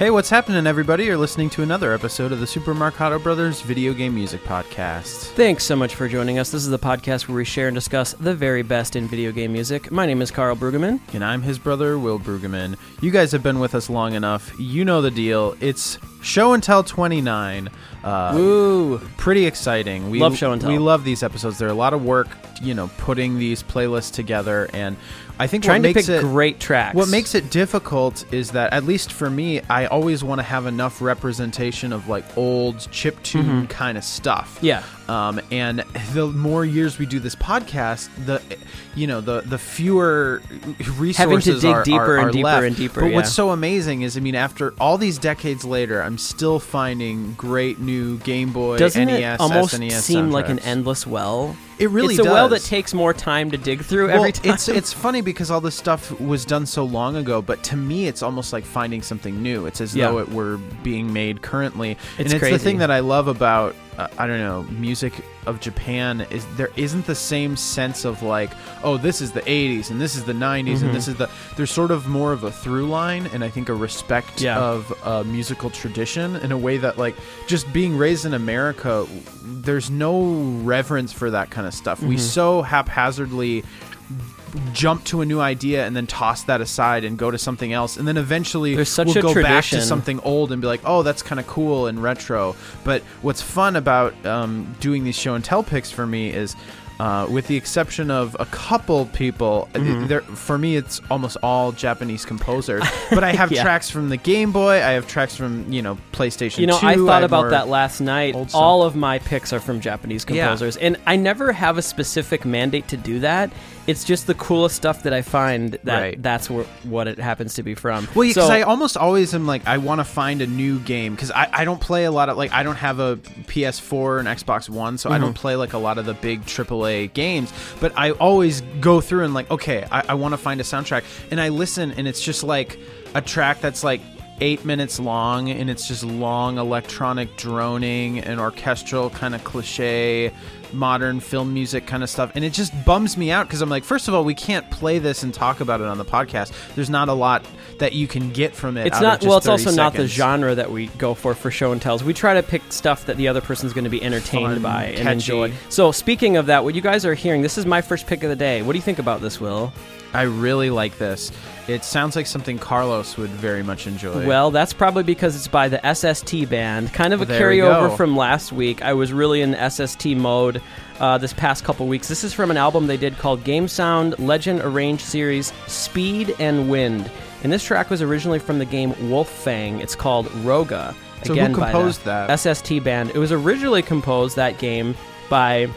Hey, what's happening, everybody? You're listening to another episode of the Super Marcato Brothers Video Game Music Podcast. Thanks so much for joining us. This is the podcast where we share and discuss the very best in video game music. My name is Karl Brueggemann. And I'm his brother, Will Brueggemann. You guys have been with us long enough. You know the deal. It's Show and Tell 29. Uh, Woo! pretty exciting. We Love Show and Tell. We love these episodes. They're a lot of work, you know, putting these playlists together, and I think Trying to pick it great tracks. what makes it difficult is that at least for me, I always want to have enough representation of like old chip tune kind of stuff. Mm-hmm. Yeah. Um, and the more years we do this podcast, the you know the the fewer resources having to dig are, deeper are- and deeper left. and deeper, But what's so amazing is, I mean, after all these decades later, I'm still finding great new Game Boy, Doesn't NES, it almost SNES seem like an endless well? It really it's a well that takes more time to dig through well, every time. It's it's funny because all this stuff was done so long ago, but to me, it's almost like finding something new. It's as Yeah. though it were being made currently, it's and It's it's the thing that I love about uh, I don't know music of Japan is there isn't the same sense of like oh this is the 80s and this is the 90s Mm-hmm. and this is the there's sort of more of a through line and I think a respect Yeah. of uh, musical tradition in a way that like just being raised in America there's no reverence for that kind of stuff. Mm-hmm. We so haphazardly jump to a new idea and then toss that aside and go to something else and then eventually There's such we'll a go back to something old and be like oh that's kind of cool and retro but what's fun about um, doing these show and tell picks for me is uh, with the exception of a couple people, uh, Mm-hmm. for me it's almost all Japanese composers. But I have Yeah. tracks from the Game Boy. I have tracks from you know PlayStation. you know, 2, I thought have about that last night. All of my picks are from Japanese Yeah. composers, and I never have a specific mandate to do that. It's just the coolest stuff that I find that Right. that's wh- what it happens to be from. Well, because so, I almost always am like, I want to find a new game because I, I don't play a lot of like I don't have a PS4 and Xbox One, so I Mm-hmm. don't play like a lot of the big AAA games. But I always go through and like, okay, I, I want to find a soundtrack, and I listen, and it's just like a track that's like eight minutes long and it's just long electronic droning and orchestral kind of cliche modern film music kind of stuff and it just bums me out because i'm like first of all we can't play this and talk about it on the podcast there's not a lot that you can get from it It's not well. It's 30 also not the genre that we go for for show and tells. We try to pick stuff that the other person's going to be entertained Fun, by and catchy. enjoy. So speaking of that, what you guys are hearing, this is my first pick of the day. What do you think about this, Will? i really like this it sounds like something carlos would very much enjoy Well, that's probably because it's by the SST band. Kind of a There we carryover go. from last week. I was really in SST mode uh, this past couple weeks. This is from an album they did called Game Sound Legend Arranged Series Speed and Wind. And this track was originally from the game Wolffang. It's called Roga. So who Again, by the composed that? SST band. It was originally composed, that game, by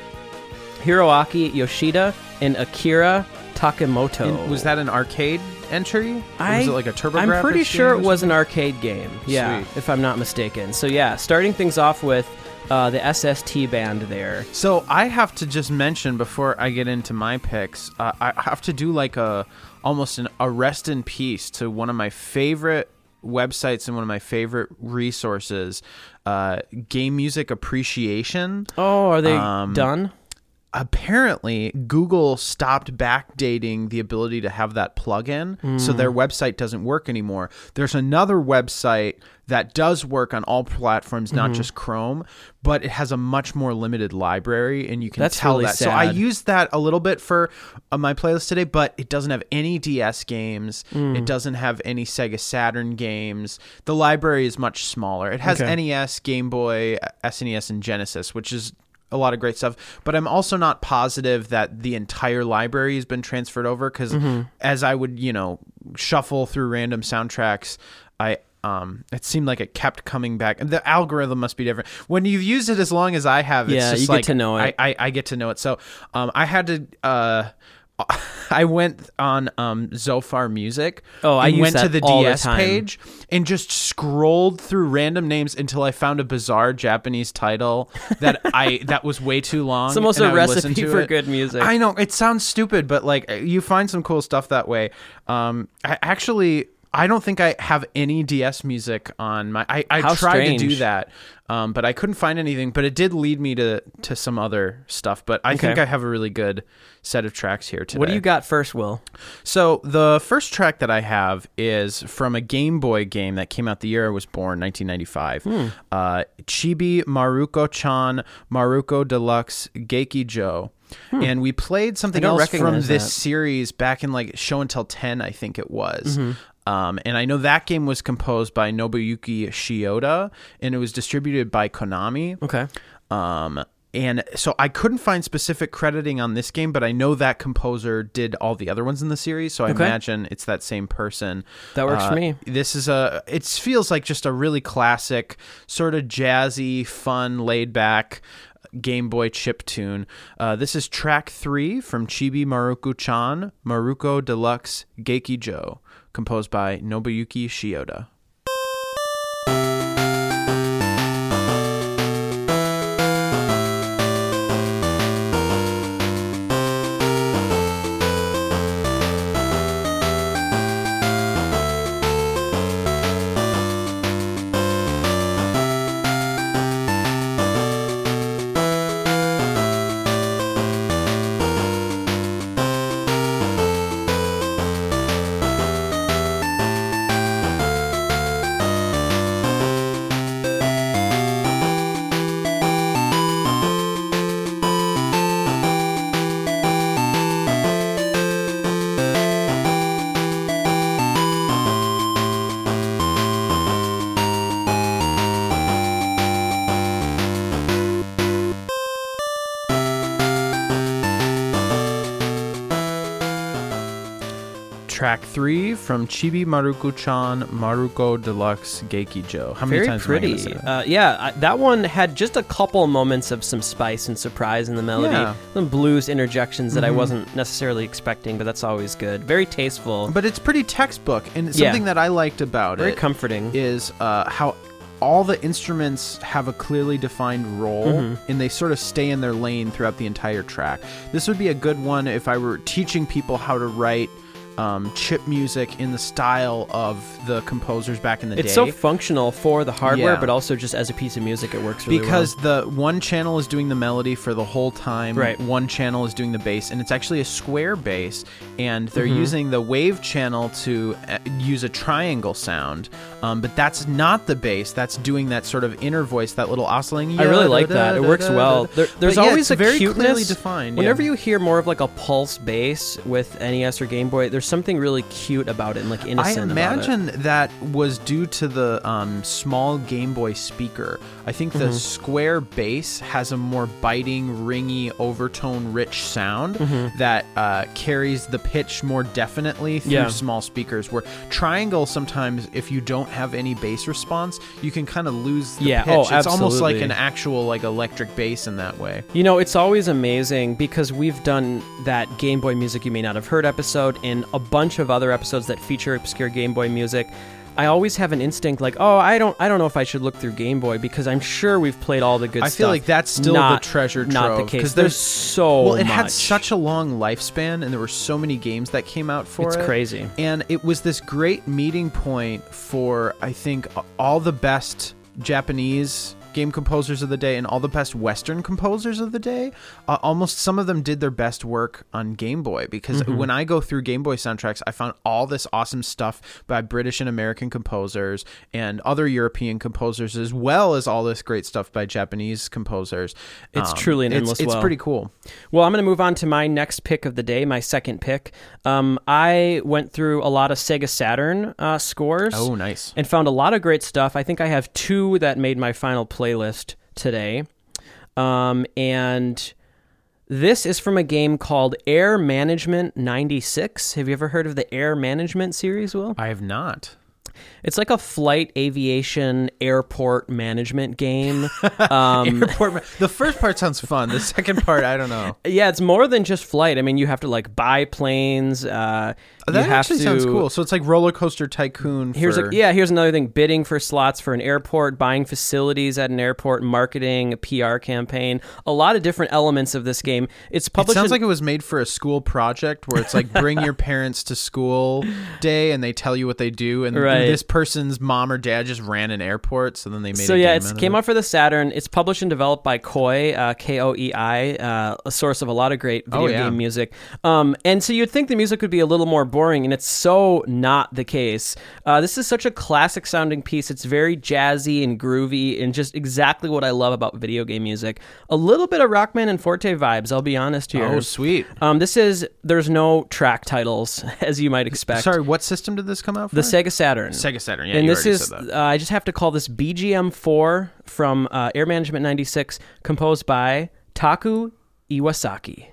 Hiroaki Yoshida and Akira Takemoto. And was that an arcade entry Or I, was it like a turbo I'm pretty sure it was. was an arcade game. Yeah, Sweet. if I'm not mistaken. So yeah, starting things off with uh, the SST band there. So I have to just mention before I get into my picks, uh, I have to do like a almost an a rest in peace to one of my favorite websites and one of my favorite resources, uh, Game Music Appreciation. Oh, are they Um, done? Apparently, Google stopped backdating the ability to have that plugin, so Hmm. their website doesn't work anymore. There's another website that does work on all platforms, not Mm-hmm. just Chrome, but it has a much more limited library, and you can That's tell really that. So I sad. used that a little bit for uh, my playlist today, but it doesn't have any DS games. Hmm. It doesn't have any Sega Saturn games. The library is much smaller. It has Okay. NES, Game Boy, SNES, and Genesis, which is a lot of great stuff. But I'm also not positive that the entire library has been transferred over because Mm-hmm. as I would, you know, shuffle through random soundtracks, I um, it seemed like it kept coming back. The algorithm must be different. When you've used it as long as I have, it's Yeah, just you get like to know it. I, I, I get to know it. So um, I had to. Uh, I went on um, Zophar Music. Oh, I went to the all the DS page and just scrolled through random names until I found a bizarre Japanese title that I that was way too long. It's almost a I recipe to for it. good music. I know it sounds stupid, but like you find some cool stuff that way. Um, I actually. I don't think I have any DS music on my. I, I How tried to do that, um, but I couldn't find anything. But it did lead me to to some other stuff. But I think I have a really good set of tracks here today. what do you got first, Will? So the first track that I have is from a Game Boy game that came out the year I was born, 1995. Hmm. Uh, Chibi Maruko-chan Maruko Deluxe Gekijou. And we played something Hmm. else from this that. series back in like Show and Tell 10, I think it was. Mm-hmm. Um, and I know that game was composed by Nobuyuki Shioda, and it was distributed by Konami. Okay. Um, and so I couldn't find specific crediting on this game, but I know that composer did all the other ones in the series, so I Okay. imagine it's that same person. That works for Uh, me. This is a. It feels like just a really classic, sort of jazzy, fun, laid back. Game Boy chip tune. Uh, this is track three from Chibi Maruko-chan, Maruko Deluxe Gekijou, composed by Nobuyuki Shioda. Three from Chibi Maruko-chan, Maruko Deluxe Gekijou. How many Very times am I gonna pretty. say that? Uh, yeah, I, that one had just a couple moments of some spice and surprise in the melody. Yeah. Some blues interjections that I Mhm. wasn't necessarily expecting, but that's always good. Very tasteful. But it's pretty textbook, and Yeah. something that I liked about very it comforting. is uh, how all the instruments have a clearly defined role, Mhm. and they sort of stay in their lane throughout the entire track. This would be a good one if I were teaching people how to write um, chip music in the style of the composers back in the It's day. It's so functional for the hardware, Yeah. but also just as a piece of music, it works really because the one channel is doing the melody for the whole time Right. one channel is doing the bass and it's actually a square bass and they're Mhm. using the wave channel to uh, use a triangle sound um, but that's not the bass that's doing that sort of inner voice that little oscillating. I really like that. It works well. There, there's But yeah, always a very cuteness. clearly defined Whenever yeah. you hear more of like a pulse bass with NES or Game Boy, there's something really cute about it and like I innocent it. imagine that was due to the um, small Game Boy speaker. I think the Mhm. square bass has a more biting, ringy, overtone rich sound Mhm. that uh, carries the pitch more definitely through Yeah. small speakers. Where triangle, sometimes if you don't have any bass response, you can kind of lose the Yeah, pitch. oh, it's almost like an actual like electric bass in that way. You know, it's always amazing because we've done that Game Boy Music You May Not Have Heard episode and a bunch of other episodes that feature obscure Game Boy music. I always have an instinct like, oh, I don't, I don't know if I should look through Game Boy because I'm sure we've played all the good I stuff. I feel like that's still Not- the treasure trove. Not the case. 'cause There's so well, it much. had such a long lifespan, and there were so many games that came out for It's it. crazy. and it was this great meeting point for I think all the best Japanese game composers of the day and all the best Western composers of the day. Uh, almost some of them did their best work on Game Boy because Mm-hmm. when I go through Game Boy soundtracks, I found all this awesome stuff by British and American composers and other European composers, as well as all this great stuff by Japanese composers. Um, It's truly an it's, endless It's well. pretty cool. Well, I'm going to move on to my next pick of the day, my second pick. Um, I went through a lot of Sega Saturn uh, scores. Oh, nice. and found a lot of great stuff. I think I have two that made my final playlist today. Um, and this is from a game called Air Management 96. Have you ever heard of the Air Management series, Will? I have not. It's like a flight aviation airport management game. Um, Airport ma- the first part sounds fun. The second part, I don't know. yeah, it's more than just flight. I mean, you have to like buy planes. Uh, you That actually to, sounds cool. So it's like roller coaster tycoon. Here's for, a, yeah. Here's another thing: bidding for slots for an airport, buying facilities at an airport, marketing, a PR campaign. A lot of different elements of this game. It's It published. sounds in- like it was made for a school project where it's like bring your parents to school day and they tell you what they do and Right. this person's mom or dad just ran an airport so then they made so a yeah, game it came out for the Saturn. It's published and developed by Koei, uh, K O E I, uh, a source of a lot of great video Oh, yeah. game music. Um, and so you'd think the music would be a little more boring, and it's so not the case. Uh, this is such a classic sounding piece. It's very jazzy and groovy, and just exactly what I love about video game music. A little bit of Rockman and Forte vibes. I'll be honest here. Oh, sweet. Um, this is there's no track titles as you might expect. Sorry, what system did this come out for? the Sega Saturn. Sega Saturn. Yeah, and this is uh, I just have to call this BGM4 from uh, Air Management 96 composed by Taku Iwasaki.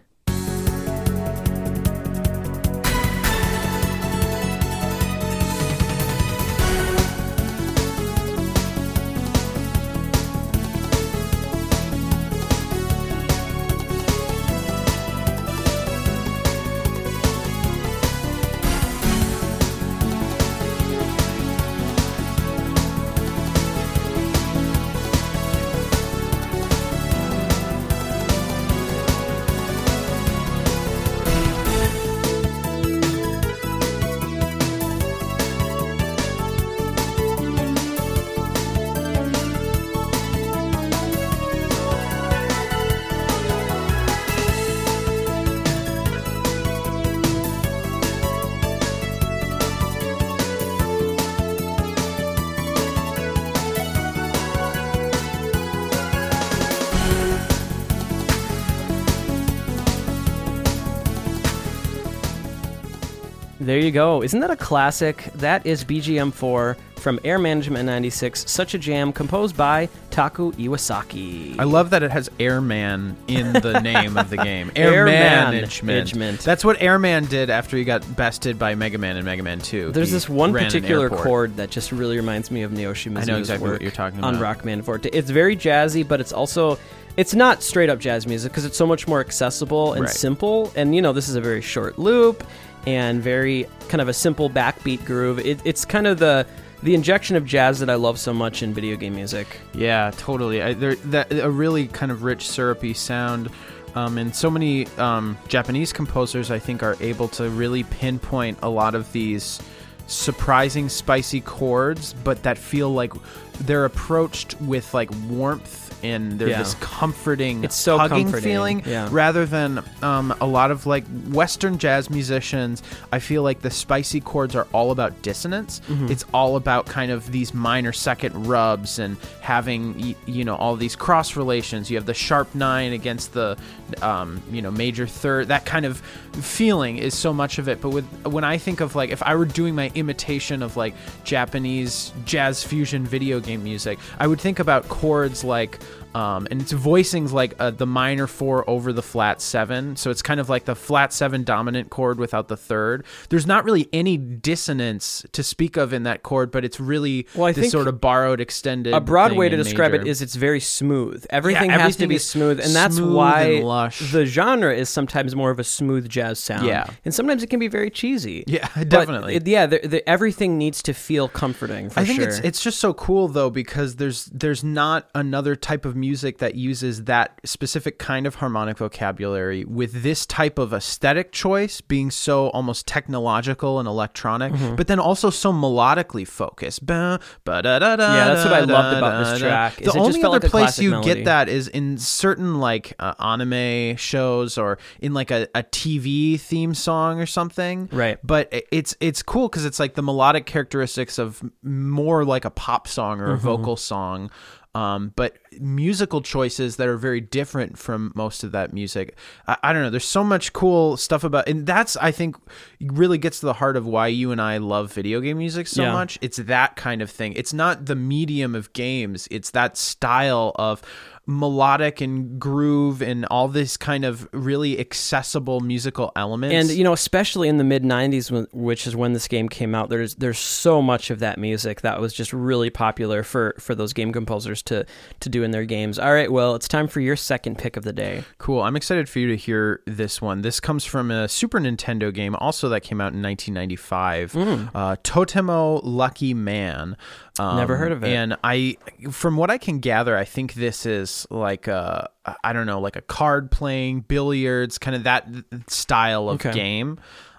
You go. Isn't that a classic? That is BGM4 from Air Management 96. Such a jam composed by Taku Iwasaki. I love that it has Airman in the name of the game. Air, Air Management. Management. That's what Airman did after he got bested by Mega Man in Mega Man 2. There's He this one particular chord that just really reminds me of Naoshi Mizuta's I know exactly what work you're talking about. on. Rockman Forte. It's very jazzy, but it's also it's not straight up jazz music because it's so much more accessible and Right. simple. And you know, this is a very short loop and very kind of a simple backbeat groove. It, it's kind of the the injection of jazz that I love so much in video game music. Yeah, totally. I, there, that a really kind of rich, syrupy sound, um, and so many um, Japanese composers, I think, are able to really pinpoint a lot of these surprising, spicy chords, but that feel like they're approached with like warmth and they're Yeah. this comforting, It's so hugging comforting, feeling, yeah. rather than um, a lot of like Western jazz musicians. I feel like the spicy chords are all about dissonance. Mm-hmm. It's all about kind of these minor second rubs and having you know all these cross relations. You have the sharp nine against the um, you know major third. That kind of feeling is so much of it. But with when I think of like if I were doing my imitation of like Japanese jazz fusion video game music, I would think about chords like um, and it's voicings like uh, the minor four over the flat seven. So it's kind of like the flat seven dominant chord without the third. There's not really any dissonance to speak of in that chord, but it's really Well, I this think sort of borrowed, extended. A broad way to describe major. it is it's very smooth. Everything has to be smooth, and that's smooth why and the genre is sometimes more of a smooth jazz sound. Yeah. and sometimes it can be very cheesy. Yeah, definitely. it- yeah, the, the, everything needs to feel comforting. For I think sure. it's it's just so cool though because there's there's not another type of music that uses that specific kind of harmonic vocabulary with this type of aesthetic choice being so almost technological and electronic, Mm-hmm. but then also so melodically focused. Ba- ba-da-da-da, Yeah, that's what I loved about this track, The only other like place you melody. get that is in certain like uh, anime shows or in like a, a TV theme song or something. Right. But it's it's cool because it's like the melodic characteristics of more like a pop song or a Mm-hmm. vocal song. Um, but musical choices that are very different from most of that music. I, I don't know. There's so much cool stuff about, and that's I think really gets to the heart of why you and I love video game music so Yeah. much. It's that kind of thing. It's not the medium of games. It's that style of melodic and groove and all this kind of really accessible musical elements. And you know, especially in the mid '90s, which is when this game came out, there's there's so much of that music that was just really popular for for those game composers to to do in their games. All right, well, it's time for your second pick of the day. Cool. I'm excited for you to hear this one. This comes from a Super Nintendo game, also that came out in 1995. Mm. Uh, Totemo Lucky Man. Um, Never heard of it. And I, from what I can gather, I think this is like a, I don't know, like a card playing, billiards, kind of that style of Okay. game.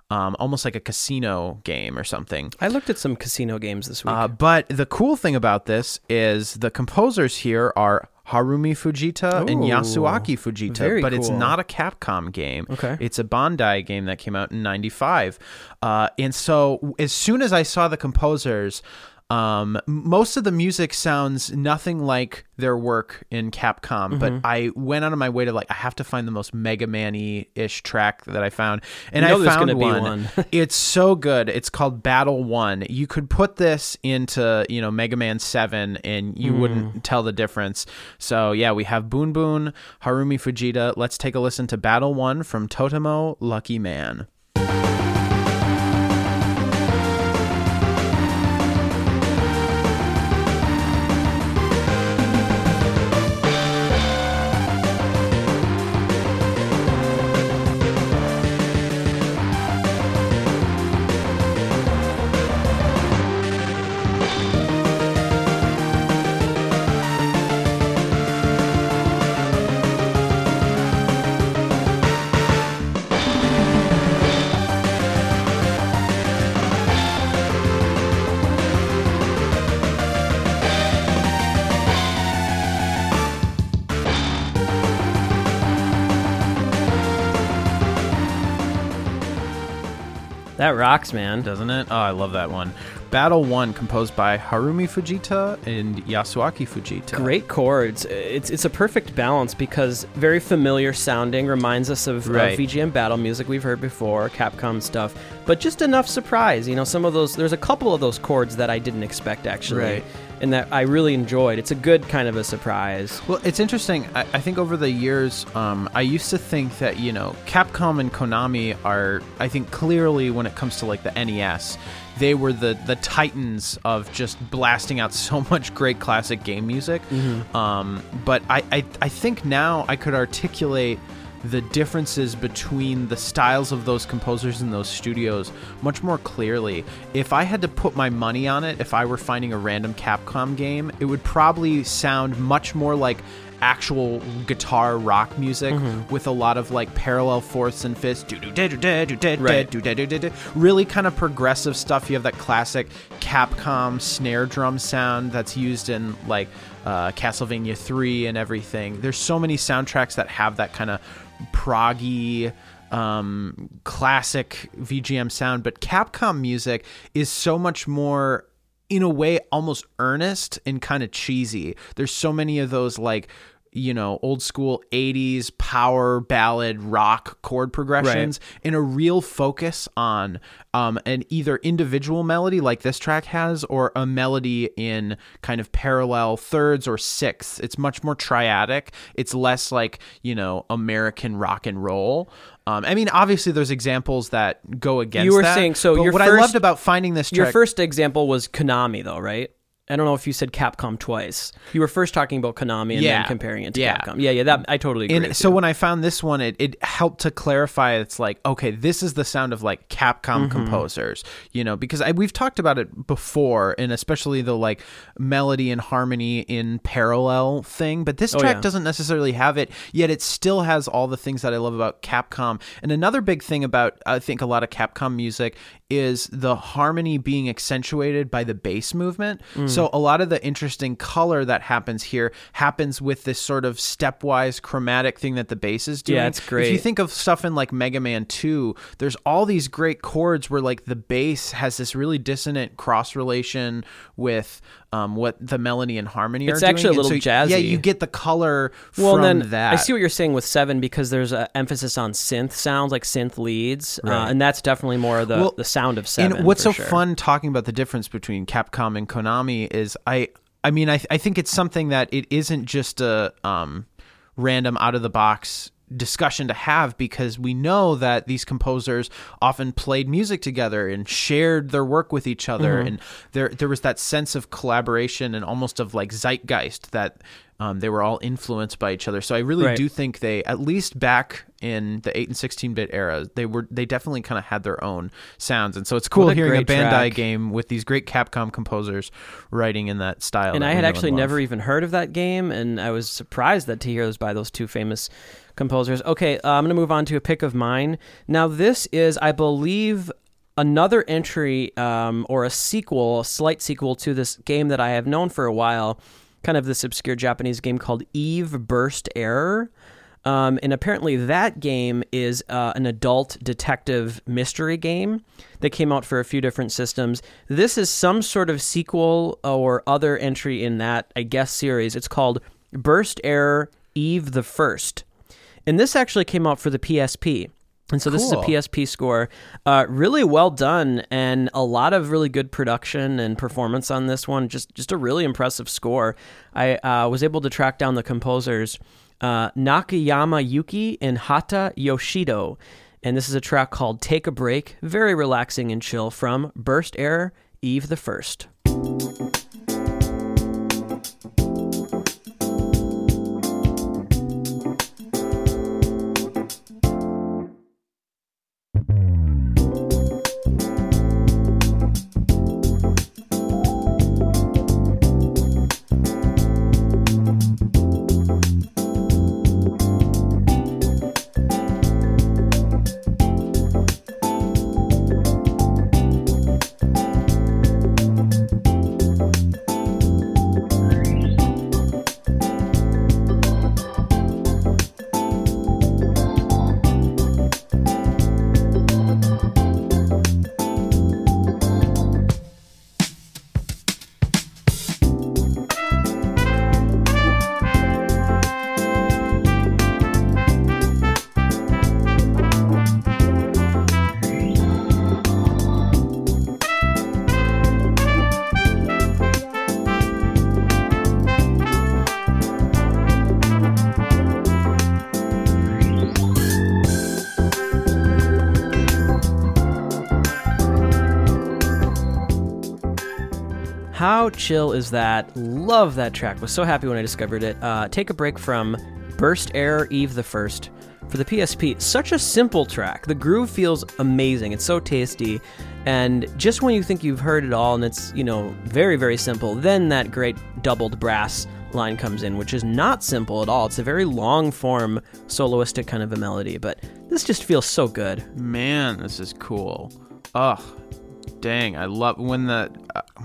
Um, almost like a casino game or something. I looked at some casino games this week. Uh, but the cool thing about this is the composers here are Harumi Fujita and Yasuaki Fujita, but it's not a Capcom game. Okay. It's a Bandai game that came out in 95. Uh, and so as soon as I saw the composers, um, most of the music sounds nothing like their work in Capcom, but Mm-hmm. I went out of my way to like I have to find the most Mega Man ish track that I found, and You know I found one. one. it's so good. It's called Battle One. You could put this into you know Mega Man Seven, and you Hmm. wouldn't tell the difference. So yeah, we have Bun Bun, Harumi Fujita. Let's take a listen to Battle One from Totemo Lucky Man. That rocks, man. doesn't it? Oh, I love that one. Battle One, composed by Harumi Fujita and Yasuaki Fujita. Great chords. It's it's a perfect balance because very familiar sounding reminds us of, of Right. VGM battle music we've heard before, Capcom stuff, but just enough surprise. You know, some of those. There's a couple of those chords that I didn't expect actually, Right. And that I really enjoyed. It's a good kind of a surprise. Well, it's interesting. I, I think over the years, um, I used to think that you know Capcom and Konami are, I think, clearly when it comes to like the NES, they were the the titans of just blasting out so much great classic game music. Um, but I, I I think now I could articulate the differences between the styles of those composers and those studios much more clearly. If I had to put my money on it, if I were finding a random Capcom game, it would probably sound much more like actual guitar rock music with a lot of like parallel fourths and fifths. Right. really kind of progressive stuff. You have that classic capcom snare drum sound that's used in like uh, castlevania 3 and everything. There's so many soundtracks that have that kind of proggy um, classic VGM sound, but Capcom music is so much more in a way almost earnest and kind of cheesy. There's so many of those like you know old school 80s power ballad rock chord progressions and a real focus on um, an either individual melody like this track has or a melody in kind of parallel thirds or sixths it's much more triadic it's less like you know american rock and roll um, I mean, obviously, there's examples that go against. You were that, saying- so what I loved about finding this Your first example was Konami, though, right? I don't know if you said Capcom twice. You were first talking about Konami and Yeah. then comparing it to Yeah. Capcom. Yeah, yeah, that I totally agree. and with so you. when I found this one, it, it helped to clarify. It's like, okay, this is the sound of like Capcom Mm-hmm. composers, you know, because I, we've talked about it before, and especially the like melody and harmony in parallel thing. But this Oh, track yeah. doesn't necessarily have it, yet it still has all the things that I love about Capcom. And another big thing about I think a lot of Capcom music is the harmony being accentuated by the bass movement. Mm. So a lot of the interesting color that happens here happens with this sort of stepwise chromatic thing that the bass is doing. Yeah, it's great. If you think of stuff in like Mega Man 2, there's all these great chords where like the bass has this really dissonant cross relation with um, what the melody and harmony It's are doing. actually a little so, Yeah, you get the color well, from then that. I see what you're saying with Seven because there's an emphasis on synth sounds, like synth leads, uh, and that's definitely more of the, Well, the sound of Seven. And what's so sure. fun talking about the difference between Capcom and Konami is I I mean, I I think it's something that it isn't just a um, random out of the box discussion to have because we know that these composers often played music together and shared their work with each other Mm-hmm. and there there was that sense of collaboration and almost of like zeitgeist that um, they were all influenced by each other so i really Right. do think they at least back in the 8 and 16 bit era they were they definitely kind of had their own sounds and so it's cool a hearing a bandai track. game with these great capcom composers writing in that style and that I had actually never even heard of that game, and I was surprised that to hear was by those two famous composers. Okay, uh, I'm going to move on to a pick of mine. Now, this is, I believe, another entry um, or a sequel, a slight sequel to this game that I have known for a while, kind of this obscure Japanese game called Eve Burst Error. Um, and apparently, that game is uh, an adult detective mystery game that came out for a few different systems. This is some sort of sequel or other entry in that, I guess, series. It's called Burst Error Eve the First. And this actually came out for the PSP. And so this is a PSP score. Uh, really well done, and a lot of really good production and performance on this one. Just just a really impressive score. I uh, was able to track down the composers, uh, Nakayama Yuki and Hata Yoshido. And this is a track called Take a Break, very relaxing and chill from Burst Error Eve the First. Chill is that? Love that track. Was so happy when I discovered it. Uh, take a break from Burst Error Eve the First for the PSP. Such a simple track. The groove feels amazing. It's so tasty. And just when you think you've heard it all and it's, you know, very, very simple, then that great doubled brass line comes in, which is not simple at all. It's a very long form, soloistic kind of a melody, but this just feels so good. Man, this is cool. Ugh, dang! I love when the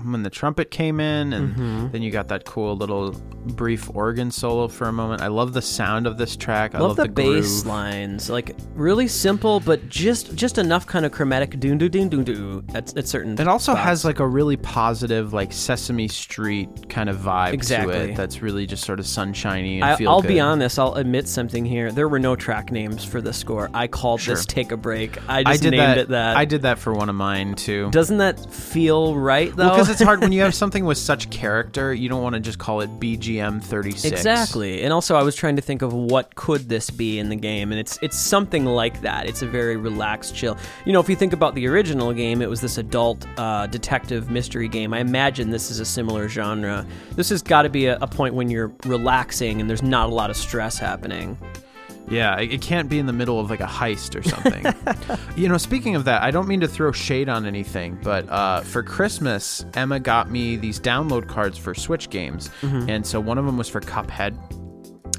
when the trumpet came in, and Mm-hmm. then you got that cool little brief organ solo for a moment. I love the sound of this track. I love, love, the, bass lines, like really simple, but just just enough kind of chromatic doon doo doo doo doo at, at certain. It also spots. has like a really positive, like Sesame Street kind of vibe to Exactly. it. That's really just sort of sunshiny and I, feel I'll good. be honest. I'll admit something here. There were no track names for the score. I called Sure. this "Take a Break." I I just did named that. it that. I did that for one of mine too. Doesn't that feel right though? Because it's hard when you have something with such character. You don't want to just call it BGM thirty six. Exactly. And also I was trying to think of what could this be in the game and it's it's something like that. It's a very relaxed chill. You know, if you think about the original game, it was this adult uh, detective mystery game. I imagine this is a similar genre. This has got to be a, a point when you're relaxing and there's not a lot of stress happening. Yeah, it can't be in the middle of like a heist or something. you know, speaking of that, I don't mean to throw shade on anything, but uh, for Christmas, Emma got me these download cards for Switch games, and so one of them was for Cuphead.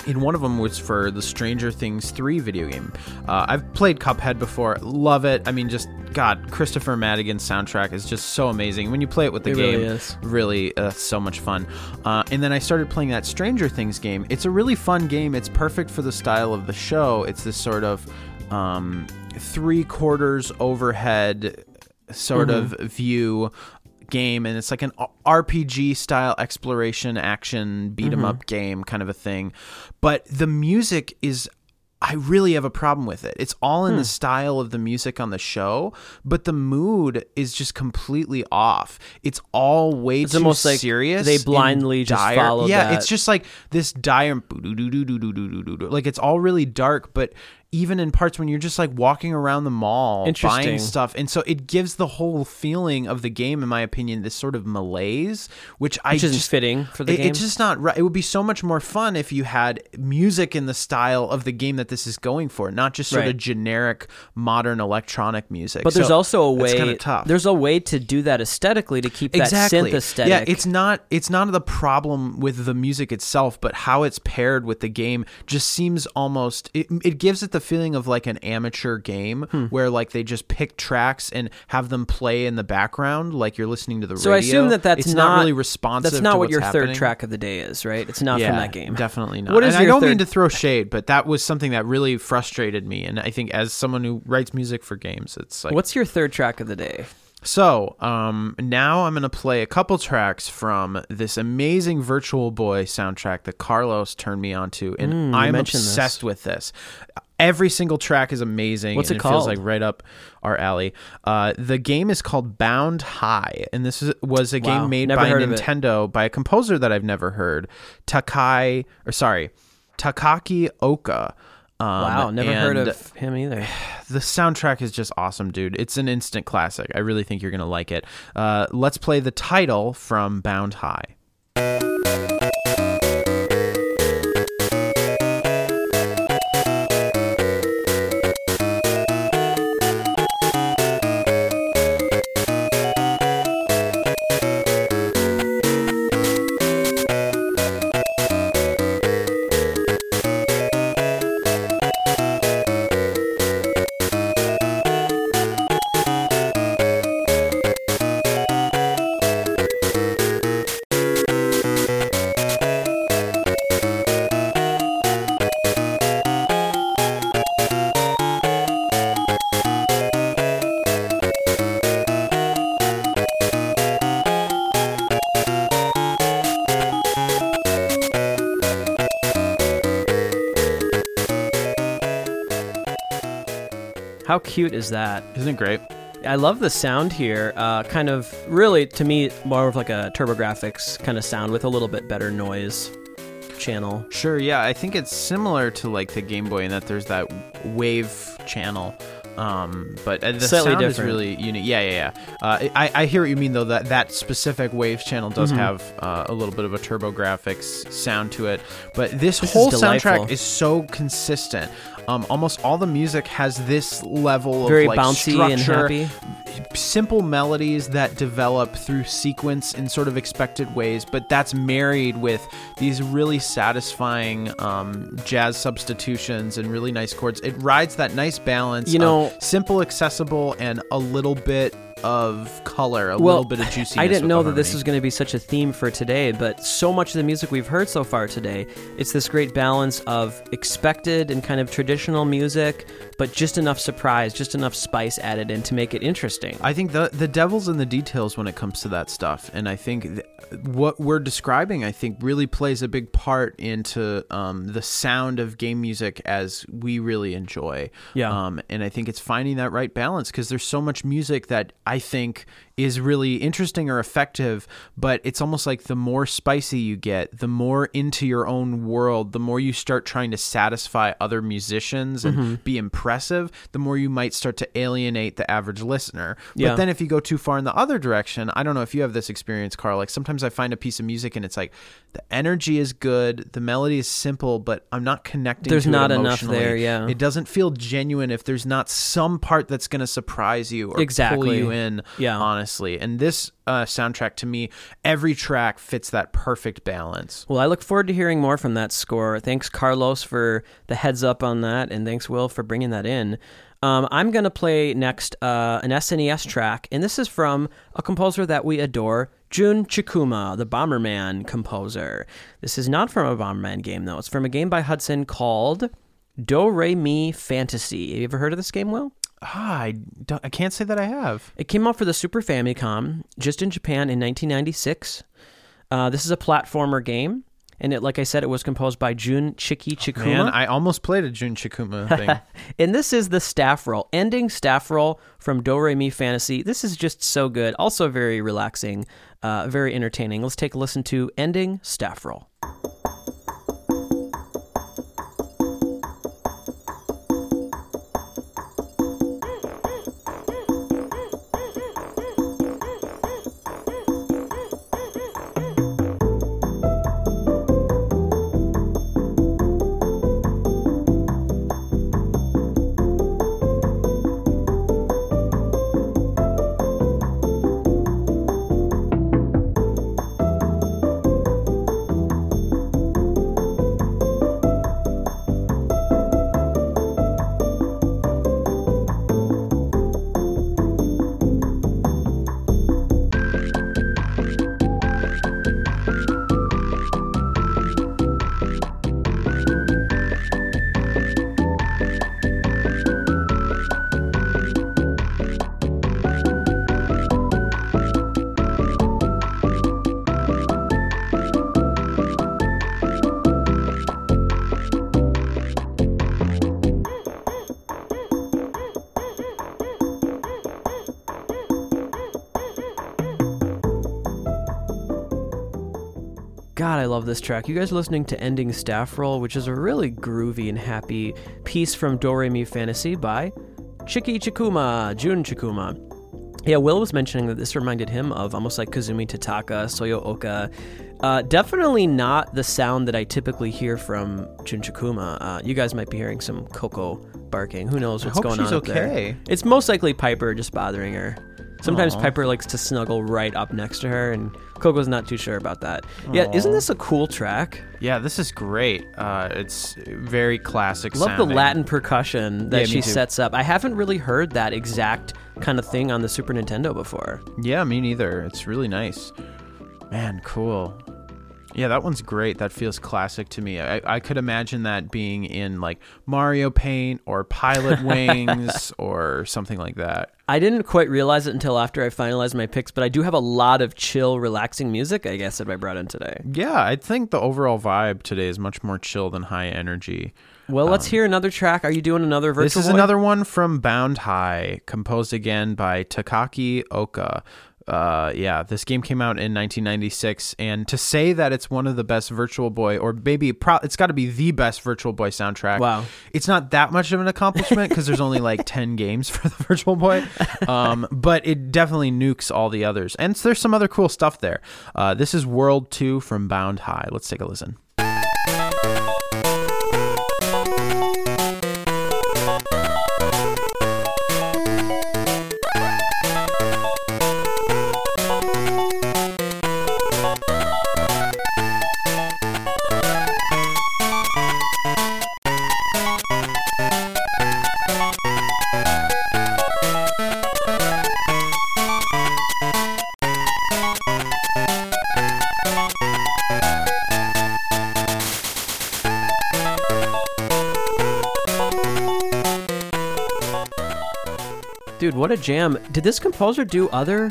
And one of them was for the Stranger Things 3 video game. Uh, I've played Cuphead before, love it. I mean, just God, Kristofer Maddigan's soundtrack is just so amazing. When you play it with the It game, really is. really uh, so much fun. Uh, and then I started playing that Stranger Things game. It's a really fun game. It's perfect for the style of the show. It's this sort of um, three quarters overhead sort of view game and it's like an RPG style exploration action beat 'em up game kind of a thing but the music is I really have a problem with it. It's all Hmm. in the style of the music on the show, but the mood is just completely off. It's all way It's too almost like serious. they blindly just dire. followed Yeah, that. it's just like this dire like it's all really dark, but even in parts when you're just like walking around the mall Interesting. buying stuff and so it gives the whole feeling of the game in my opinion this sort of malaise which I Which isn't just fitting for the it- game. It's just not right. It would be so much more fun if you had music in the style of the game that this is going for, not just sort Right. of generic modern electronic music. But there's also a way. It's kind of tough. There's a way to do that aesthetically to keep that exactly synth aesthetic. Yeah, it's not it's not the problem with the music itself, but how it's paired with the game just seems almost it, it gives it the feeling of like an amateur game Hmm. where like they just pick tracks and have them play in the background like you're listening to the so radio. I assume that that's it's not, really responsive. That's not to what your happening. third track of the day is, right? It's not yeah, from that game. Definitely not. What is and your I don't third- mean to throw shade, but that was something that really frustrated me. And I think as someone who writes music for games, it's like What's your third track of the day? so. Um, now I'm gonna play a couple tracks from this amazing Virtual Boy soundtrack that Carlos turned me onto, and Mm, I'm mentioned this. obsessed with this. Every single track is amazing. What's and it it feels like right up our alley. Uh, the game is called Bound High, and this is, was a Wow, game made never by heard of it. Nintendo by a composer that I've never heard, Takai, or sorry, Takaki Oka. Um, Wow, never heard of him either. The soundtrack is just awesome, dude. It's an instant classic. I really think you're gonna like it. Uh, let's play the title from Bound High. Cute is that? Isn't it great? I love the sound here. Uh, kind of, really, to me, more of like a TurboGrafx kind of sound with a little bit better noise channel. Sure, yeah. I think it's similar to like the Game Boy in that there's that wave channel. Um, but uh, the Slightly sound is really unique. Yeah, yeah, yeah. Uh, I, I hear what you mean though. That that specific waves channel does Mm-hmm. have uh, a little bit of a TurboGrafx sound to it. But this, This whole delightful. soundtrack is so consistent. Um, almost all the music has this level Very of like bouncy and structure, happy. simple melodies that develop through sequence in sort of expected ways, but that's married with these really satisfying um, jazz substitutions and really nice chords. It rides that nice balance. You of know- simple, accessible, and a little bit of color, a well, little bit of juiciness. I didn't know that this was going to be such a theme for today, but so much of the music we've heard so far today, it's this great balance of expected and kind of traditional music, but just enough surprise, just enough spice added in to make it interesting. I think the the devil's in the details when it comes to that stuff, and I think th- what we're describing, I think, really plays a big part into um, the sound of game music as we really enjoy. Yeah. Um, and I think it's finding that right balance because there's so much music that I think is really interesting or effective, but it's almost like the more spicy you get, the more into your own world, the more you start trying to satisfy other musicians and Mm-hmm. be impressive, the more you might start to alienate the average listener. But Yeah. then if you go too far in the other direction, I don't know if you have this experience, Karl. Like sometimes I find a piece of music and it's like the energy is good, the melody is simple, but I'm not connecting. There's not enough there, yeah. It doesn't feel genuine if there's not some part that's going to surprise you or pull Exactly. you in. Yeah. honestly. And this uh, soundtrack to me, every track fits that perfect balance. Well, I look forward to hearing more from that score. Thanks, Carlos, for the heads up on that, and thanks, Will, for bringing that in. Um, I'm going to play next uh, an SNES track, and this is from a composer that we adore, Jun Chikuma, the Bomberman composer. This is not from a Bomberman game, though. It's from a game by Hudson called Do Re Mi Fantasy. Have you ever heard of this game, Will? Ah, I, don't, I can't say that I have. It came out for the Super Famicom just in Japan in 1996. Uh, this is a platformer game, and it, like I said, it was composed by Jun Chiki Chikuma. Man, I almost played a Jun Chikuma thing. and this is the staff roll, ending staff roll from Do Re Mi Fantasy. This is just so good, also very relaxing, uh, very entertaining. Let's take a listen to ending staff roll. God, I love this track. You guys are listening to Ending Staff Roll, which is a really groovy and happy piece from Do Re Mi Fantasy by Chiki Chikuma, Jun Chikuma. Yeah, Will was mentioning that this reminded him of almost like Kazumi Totaka, Soyo Oka. Uh, definitely not the sound that I typically hear from Jun Chikuma. Uh, you guys might be hearing some Coco barking. Who knows what's going on up there. okay. It's most likely Piper just bothering her. Sometimes Aw. Piper likes to snuggle right up next to her, and Coco's not too sure about that. Yeah, isn't this a cool track? yeah, this is great. Uh, it's very classic. Love the. Latin percussion that Yeah, she sets up. I haven't really heard that exact kind of thing on the Super Nintendo before. Yeah, me neither. It's really nice. Man, cool. Yeah, that one's great. That feels classic to me. I, I could imagine that being in like Mario Paint or Pilot Wings or something like that. I didn't quite realize it until after I finalized my picks, but I do have a lot of chill, relaxing music, I guess, that I brought in today. Yeah, I think the overall vibe today is much more chill than high energy. Well, let's hear another track. Are you doing another virtual Um, This is another one from Bound High, composed again by Takaki Oka. Uh, yeah, this game came out in 1996, and to say that it's one of the best Virtual Boy, or maybe pro- it's got to be the best Virtual Boy soundtrack. Wow. it's not that much of an accomplishment because there's only like 10 games for the Virtual Boy, um, but it definitely nukes all the others, and so there's some other cool stuff there. Uh, this is World Two from Bound High. Let's take a listen. Dude, what a jam. Did this composer do other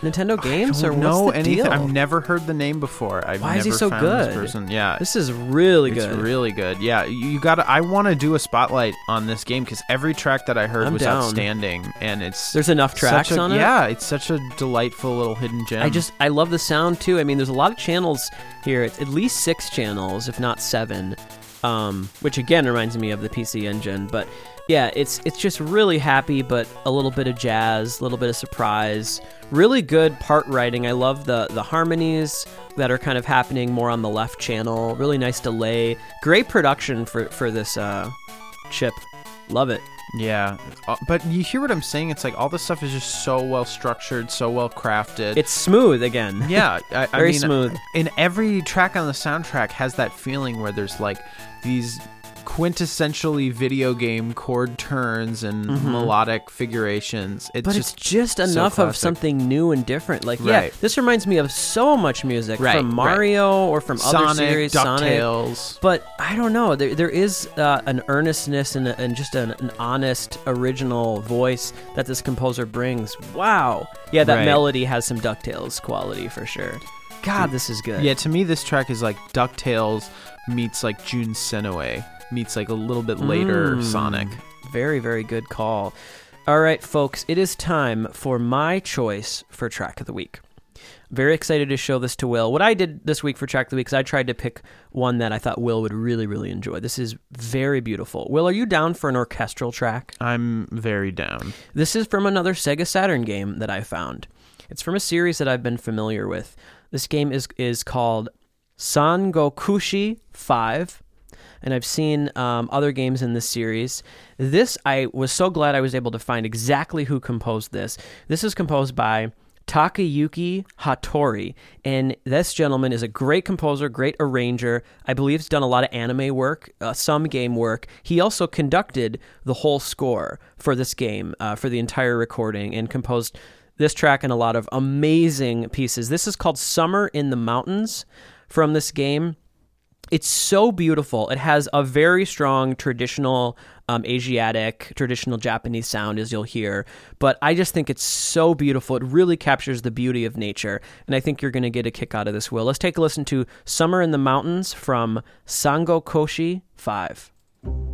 Nintendo games, or don't what's know the anything. deal? I've never heard the name before. I've Why never is he so found this good? person. Yeah, This is really it's good. really good. Yeah, you, you got. I want to do a spotlight on this game because every track that I heard I'm was down. outstanding, and it's There's enough tracks a, on it. Yeah, it's such a delightful little hidden gem. I just I love the sound too. I mean, there's a lot of channels here. It's at least six channels, if not seven. Um, which again reminds me of the PC Engine. But yeah, it's it's just really happy, but a little bit of jazz, a little bit of surprise. Really good part writing. I love the the harmonies that are kind of happening more on the left channel. Really nice delay. Great production for for this uh, chip. Love it. yeah, Uh, but you hear what I'm saying? It's like all this stuff is just so well structured, so well crafted. It's smooth again. yeah, I, I Very mean, smooth. And every track on the soundtrack has that feeling where there's like these quintessentially video game chord turns and melodic figurations. It's Mm-hmm. but just it's just so enough of something new and different. Like, yeah, this reminds me of so much music Right, from right. Mario or from other Sonic, series, Sonic. DuckTales. But I don't know. There, there is uh, an earnestness and, and just an, an honest, original voice that this composer brings. Wow. Yeah, that Right. melody has some Ducktales quality for sure. God, this is good. Yeah, to me, this track is like DuckTales meets like Jun Senoue meets like a little bit later Mm. Sonic. Very, very good call. All right, folks, it is time for my choice for track of the week. Very excited to show this to Will. What I did this week for track of the week is I tried to pick one that I thought Will would really, really enjoy. This is very beautiful. Will, are you down for an orchestral track? I'm very down. This is from another Sega Saturn game that I found. It's from a series that I've been familiar with. This game is is called Sangokushi 5 and I've seen um, other games in this series. This I was so glad I was able to find exactly who composed this. This is composed by Takayuki Hattori, and this gentleman is a great composer, great arranger. I believe he's done a lot of anime work, uh, some game work. He also conducted the whole score for this game, uh, for the entire recording, and composed this track and a lot of amazing pieces. This is called Summer in the Mountains from this game. It's so beautiful. It has a very strong traditional um, Asiatic, traditional Japanese sound, as you'll hear. But I just think it's so beautiful. It really captures the beauty of nature. And I think you're going to get a kick out of this, Will. Let's take a listen to Summer in the Mountains from Sangokushi 5.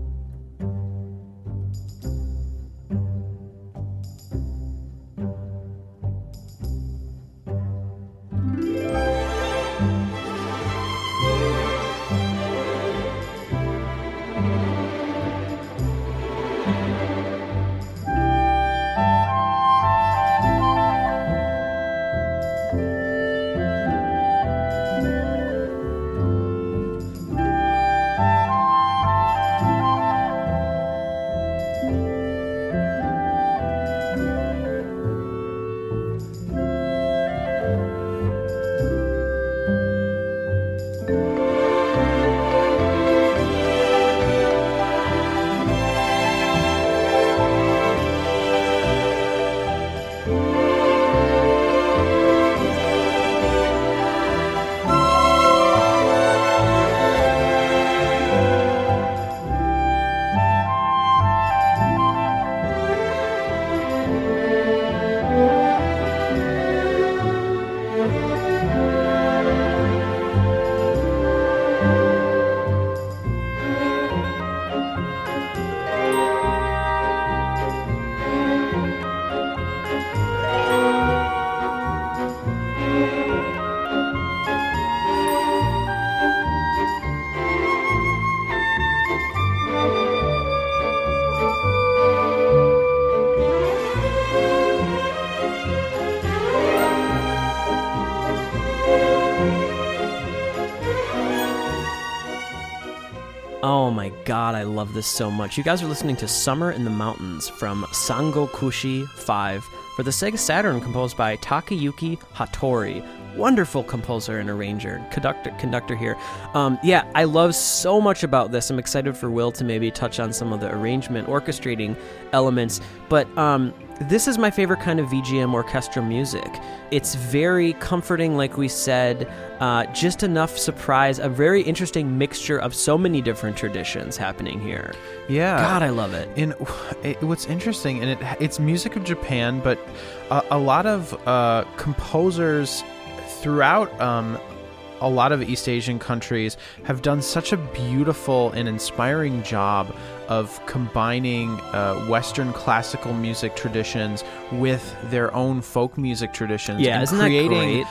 God, I love this so much. You guys are listening to Summer in the Mountains from Sangokushi 5 for the Sega Saturn, composed by Takayuki Hattori. Wonderful composer and arranger, conductor, conductor here. Um, yeah, I love so much about this. I'm excited for Will to maybe touch on some of the arrangement, orchestrating elements. But um, this is my favorite kind of VGM orchestral music. It's very comforting, like we said, uh, just enough surprise, a very interesting mixture of so many different traditions happening here. Yeah. God, I love it. And it, what's interesting, and it, it's music of Japan, but a, a lot of uh, composers throughout um, a lot of East Asian countries have done such a beautiful and inspiring job of combining uh, Western classical music traditions with their own folk music traditions. Yeah, and isn't that great?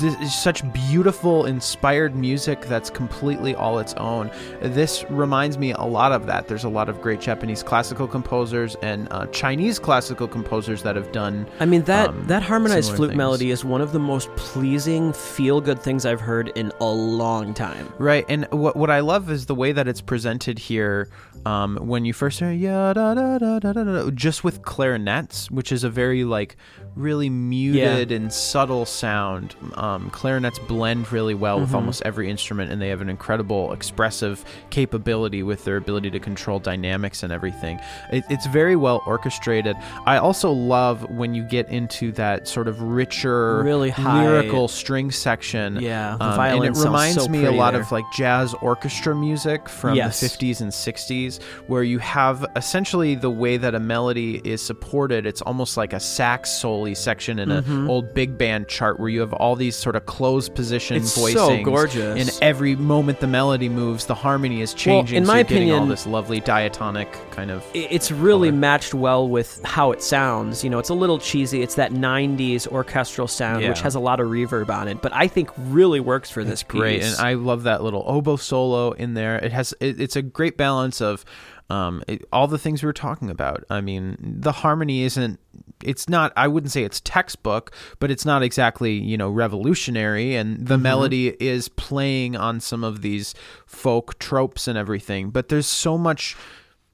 th- such beautiful, inspired music that's completely all its own. This reminds me a lot of that. There's a lot of great Japanese classical composers and uh, Chinese classical composers that have done. I mean that um, that harmonized flute things. melody is one of the most pleasing, feel-good things I've heard in a long time. Right, and what what I love is the way that it's presented here. Um, when you first hear yeah da da da da da da, just with clarinets, which is a very like really muted and subtle sound. Um, clarinets blend really well with almost every instrument, and they have an incredible expressive capability with their ability to control dynamics and everything. It, it's very well orchestrated. I also love when you get into that sort of richer, Really high- lyrical string section. Yeah, Um, and it reminds so me a lot there. of like jazz orchestra music from Yes. the 50s and 60s, where you have essentially the way that a melody is supported. It's almost like a sax soli section in an mm-hmm. old big band chart, where you have all these sort of closed position It's so gorgeous. And every moment the melody moves, the harmony is changing. in so my you're getting all this lovely diatonic kind of. It's really color. matched well with how it sounds. You know, it's a little cheesy. It's that 90s orchestral sound, which has a lot of reverb on it, but I think really works for this piece. great and i love that little oboe solo in there it has it, it's a great balance of um, it, all the things we were talking about. I mean the harmony isn't it's not i wouldn't say it's textbook but it's not exactly you know revolutionary. And the melody is playing on some of these folk tropes and everything. But there's so much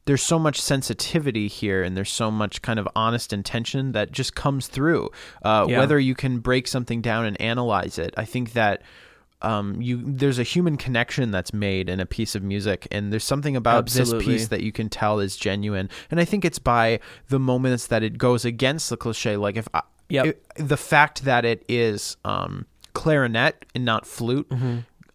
there's so much sensitivity here and there's so much kind of honest intention that just comes through. Uh, Yeah. whether you can break something down and analyze it i think that um, you there's a human connection that's made in a piece of music and there's something about Absolutely. this piece that you can tell is genuine and i think it's by the moments that it goes against the cliche like if I, Yep. it- the fact that it is um, clarinet and not flute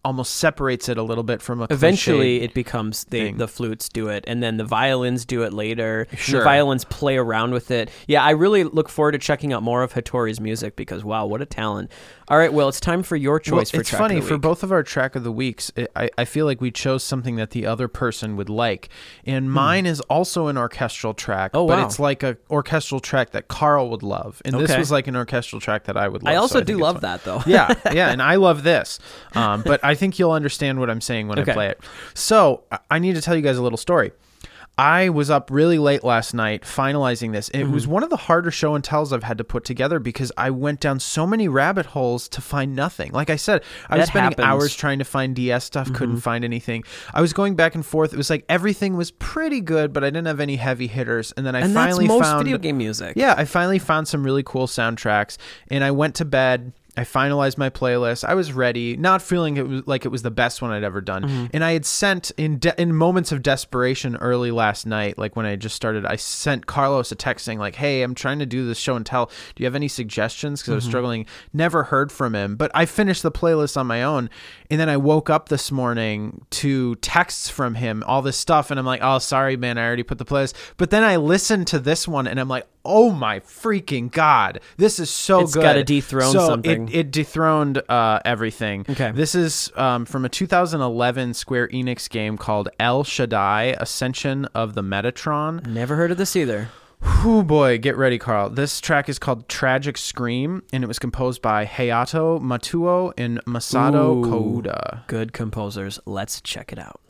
almost separates it a little bit from a Mm-hmm. Eventually, it becomes the the flutes do it, and then the violins do it later. Sure. the violins play around with it. Yeah, I really look forward to checking out more of Hattori's music because wow, what a talent! All right, well, it's time for your choice Well, for it's track funny for both of our track of the weeks. It, I I feel like we chose something that the other person would like, and mine is also an orchestral track. Hmm. Oh, but wow. it's like a orchestral track that Carl would love, and this was like an orchestral track that I would love. I so also do love that though. yeah, yeah, and I love this. Um, but I think you'll understand what I'm saying when Okay. I play it. So I- I need to tell you guys a little story. I was up really late last night finalizing this. It Mm-hmm. was one of the harder show and tells I've had to put together because I went down so many rabbit holes to find nothing. Like I said, I was spending happens. Mm-hmm. hours trying to find DS stuff, couldn't find anything. I was going back and forth. It was like everything was pretty good, but I didn't have any heavy hitters. And then I and finally found video game music. yeah, I finally found some really cool soundtracks, and I went to bed. I finalized my playlist. I was ready, not feeling it was like it was the best one I'd ever done. Mm-hmm. And I had sent in de- in moments of desperation early last night, like when I just started. I sent Carlos a text saying like, "Hey, I'm trying to do this show and tell. Do you have any suggestions?" Because I Mm-hmm. was struggling. Never heard from him, but I finished the playlist on my own, and then I woke up this morning to texts from him, all this stuff, and I'm like, "Oh, sorry, man, I already put the playlist." But then I listened to this one, and I'm like, "Oh my freaking god, this is so It's good!" It's gotta dethrone so something. It, it dethroned uh, everything. Okay. This is um, from a 2011 Square Enix game called El Shaddai: Ascension of the Metatron. Never heard of this either. Oh boy, get ready, Carl. This track is called Tragic Scream, and it was composed by Hayato Matsuo and Masato Ooh. Kouda. Good composers. Let's check it out.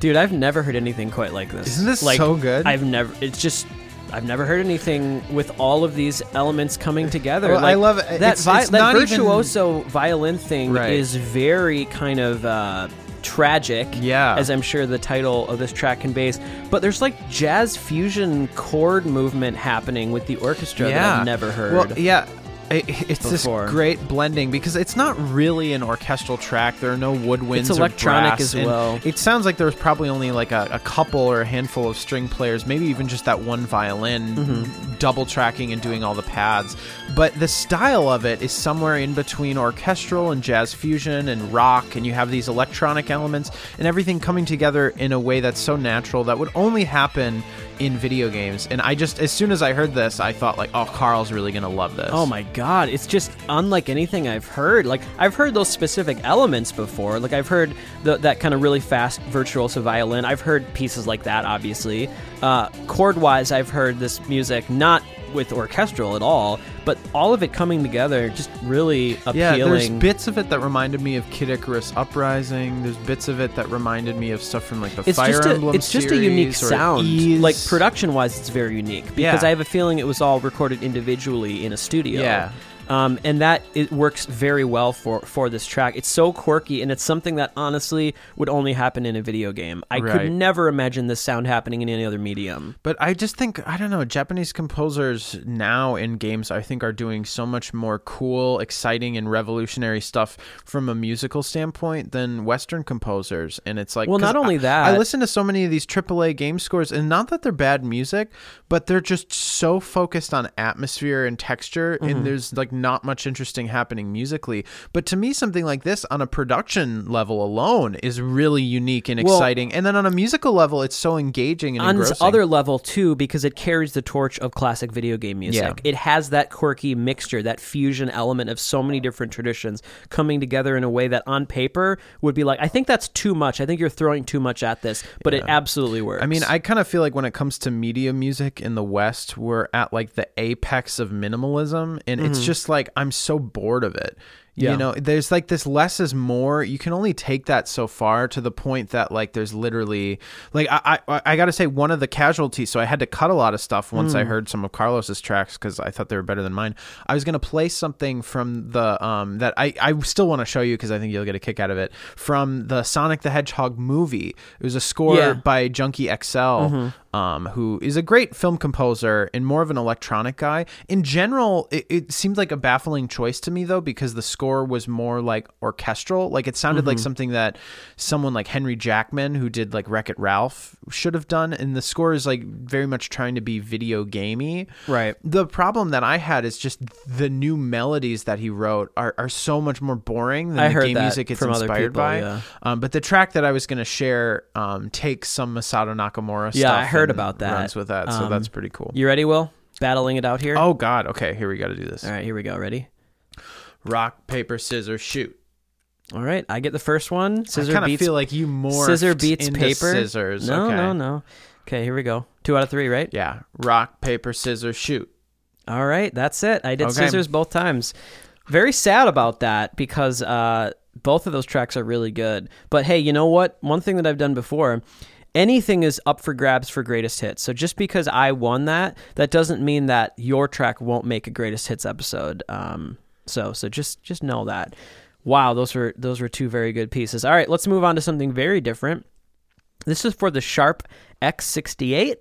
Dude, I've never heard anything quite like this. Isn't this like, so good? I've never. It's just. I've never heard anything with all of these elements coming together. Well, like, I love it. that. It's- vi- it's that not even- virtuoso violin thing Right. is very kind of uh, tragic. Yeah. as I'm sure the title of this track conveys. But there's like jazz fusion chord movement happening with the orchestra that I've never heard. Well, yeah. It's before. this great blending because it's not really an orchestral track. There are no woodwinds. It's or electronic brass, as well. It sounds like there's probably only like a, a couple or a handful of string players, maybe even just that one violin Mm-hmm. double tracking and doing all the pads. But the style of it is somewhere in between orchestral and jazz fusion and rock, and you have these electronic elements and everything coming together in a way that's so natural that would only happen in video games. And I just, as soon as I heard this, I thought like, oh, Carl's really gonna love this. Oh my god, it's just unlike anything I've heard. Like I've heard those specific elements before. Like I've heard the, that kind of really fast virtuoso violin. I've heard pieces like that, obviously. Uh, chord wise, I've heard this music not with orchestral at all, but all of it coming together just really appealing. Yeah, there's bits of it that reminded me of Kid Icarus Uprising. There's bits of it that reminded me of stuff from like the it's Fire just a, Emblem it's just a unique sound. Ys. Like production wise, it's very unique because Yeah. I have a feeling it was all recorded individually in a studio. Yeah. Um, and that it works very well for for this track. It's so quirky, and it's something that honestly would only happen in a video game. I Right. could never imagine this sound happening in any other medium. But I just think I don't know. Japanese composers now in games, I think, are doing so much more cool, exciting, and revolutionary stuff from a musical standpoint than Western composers. And it's like, well, not only I- that- I listen to so many of these AAA game scores, and not that they're bad music, but they're just so focused on atmosphere and texture, Mm-hmm. and there's like not much interesting happening musically. But to me, something like this on a production level alone is really unique and Well- exciting. and then on a musical level, it's so engaging and on this engrossing. other level too because it carries the torch of classic video game music Yeah. it has that quirky mixture that fusion element of so many different traditions coming together in a way that on paper would be like i think that's too much i think you're throwing too much at this but it absolutely works I mean, I kind of feel like when it comes to media music in the West, we're at like the apex of minimalism, and it's mm-hmm. just like I'm so bored of it. Yeah. You know, there's like this less is more. You can only take that so far to the point that like there's literally like I I, I got to say one of the casualties. So I had to cut a lot of stuff once I heard some of Carlos's tracks because I thought they were better than mine. I was gonna play something from the um that I I still want to show you because I think you'll get a kick out of it from the Sonic the Hedgehog movie. It was a score Yeah. by Junkie XL, um, who is a great film composer and more of an electronic guy. In general, it, it seemed like a baffling choice to me though, because the score was more like orchestral. Like it sounded like something that someone like Henry Jackman, who did like Wreck It Ralph, should have done. And the score is like very much trying to be video gamey. Right. The problem that I had is just the new melodies that he wrote are, are so much more boring than I the heard game that music it's from other inspired people, by. yeah. Um, but the track that I was going to share um, takes some Masato Nakamura Yeah, stuff. I heard about that. Runs with that, so Um, that's pretty cool. you ready will battling it out here Oh God. Okay, here we got to do this. all right here we go ready Rock, paper, scissors, shoot. all right i get the first one scissor I kind of feel like you more scissor beats paper Scissors. no okay. no no okay here we go two out of three right Yeah. Rock, paper, scissors, shoot. All right, that's it. I did Okay. scissors both times. Very sad about that because uh, both of those tracks are really good. But hey, you know what? One thing that I've done before. Anything is up for grabs for greatest hits. So just because I won that, that doesn't mean that your track won't make a greatest hits episode. Um, so so just just know that. Wow, those were those were two very good pieces. All right, let's move on to something very different. This is for the Sharp X68,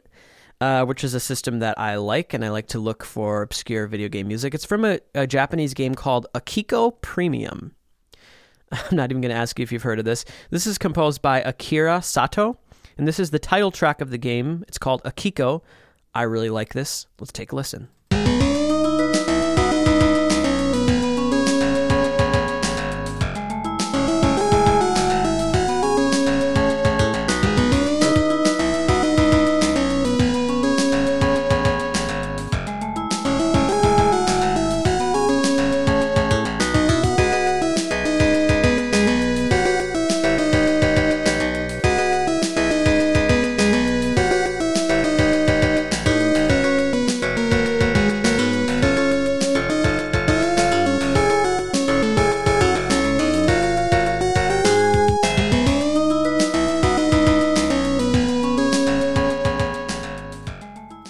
uh, which is a system that I like, and I like to look for obscure video game music. It's from a, a Japanese game called Akiko Premium. I'm not even going to ask you if you've heard of this. This is composed by Akira Sato, and this is the title track of the game. It's called Akiko. I really like this. Let's take a listen.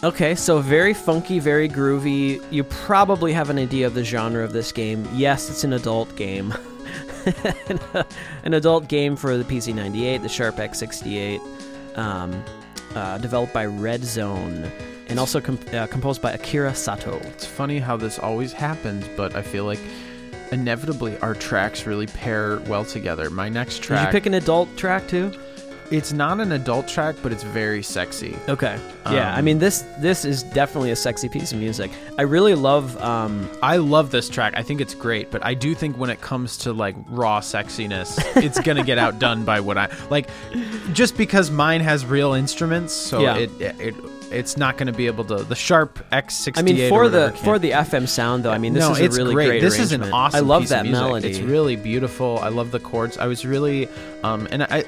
Okay, so very funky, very groovy. You probably have an idea of the genre of this game. Yes, it's an adult game. an adult game for the PC 98, the Sharp X68, um, uh, developed by Red Zone, and also com- uh, composed by Akira Sato. It's funny how this always happens, but I feel like inevitably our tracks really pair well together. My next track. Did you pick an adult track too? It's not an adult track, but it's very sexy. Okay. Yeah, I Um, mean this this is definitely a sexy piece of music. I really love um, I love this track. I think it's great, but I do think when it comes to like raw sexiness, it's gonna get outdone by what I like. Just because mine has real instruments, so Yeah. it, it, it it's not going to be able to. The Sharp X68. I mean, for the for the FM sound though, I mean, this no, is a it's really great. great. This is an arrangement. awesome. I love piece that of music. melody. It's really beautiful. I love the chords. I was really, um, and I,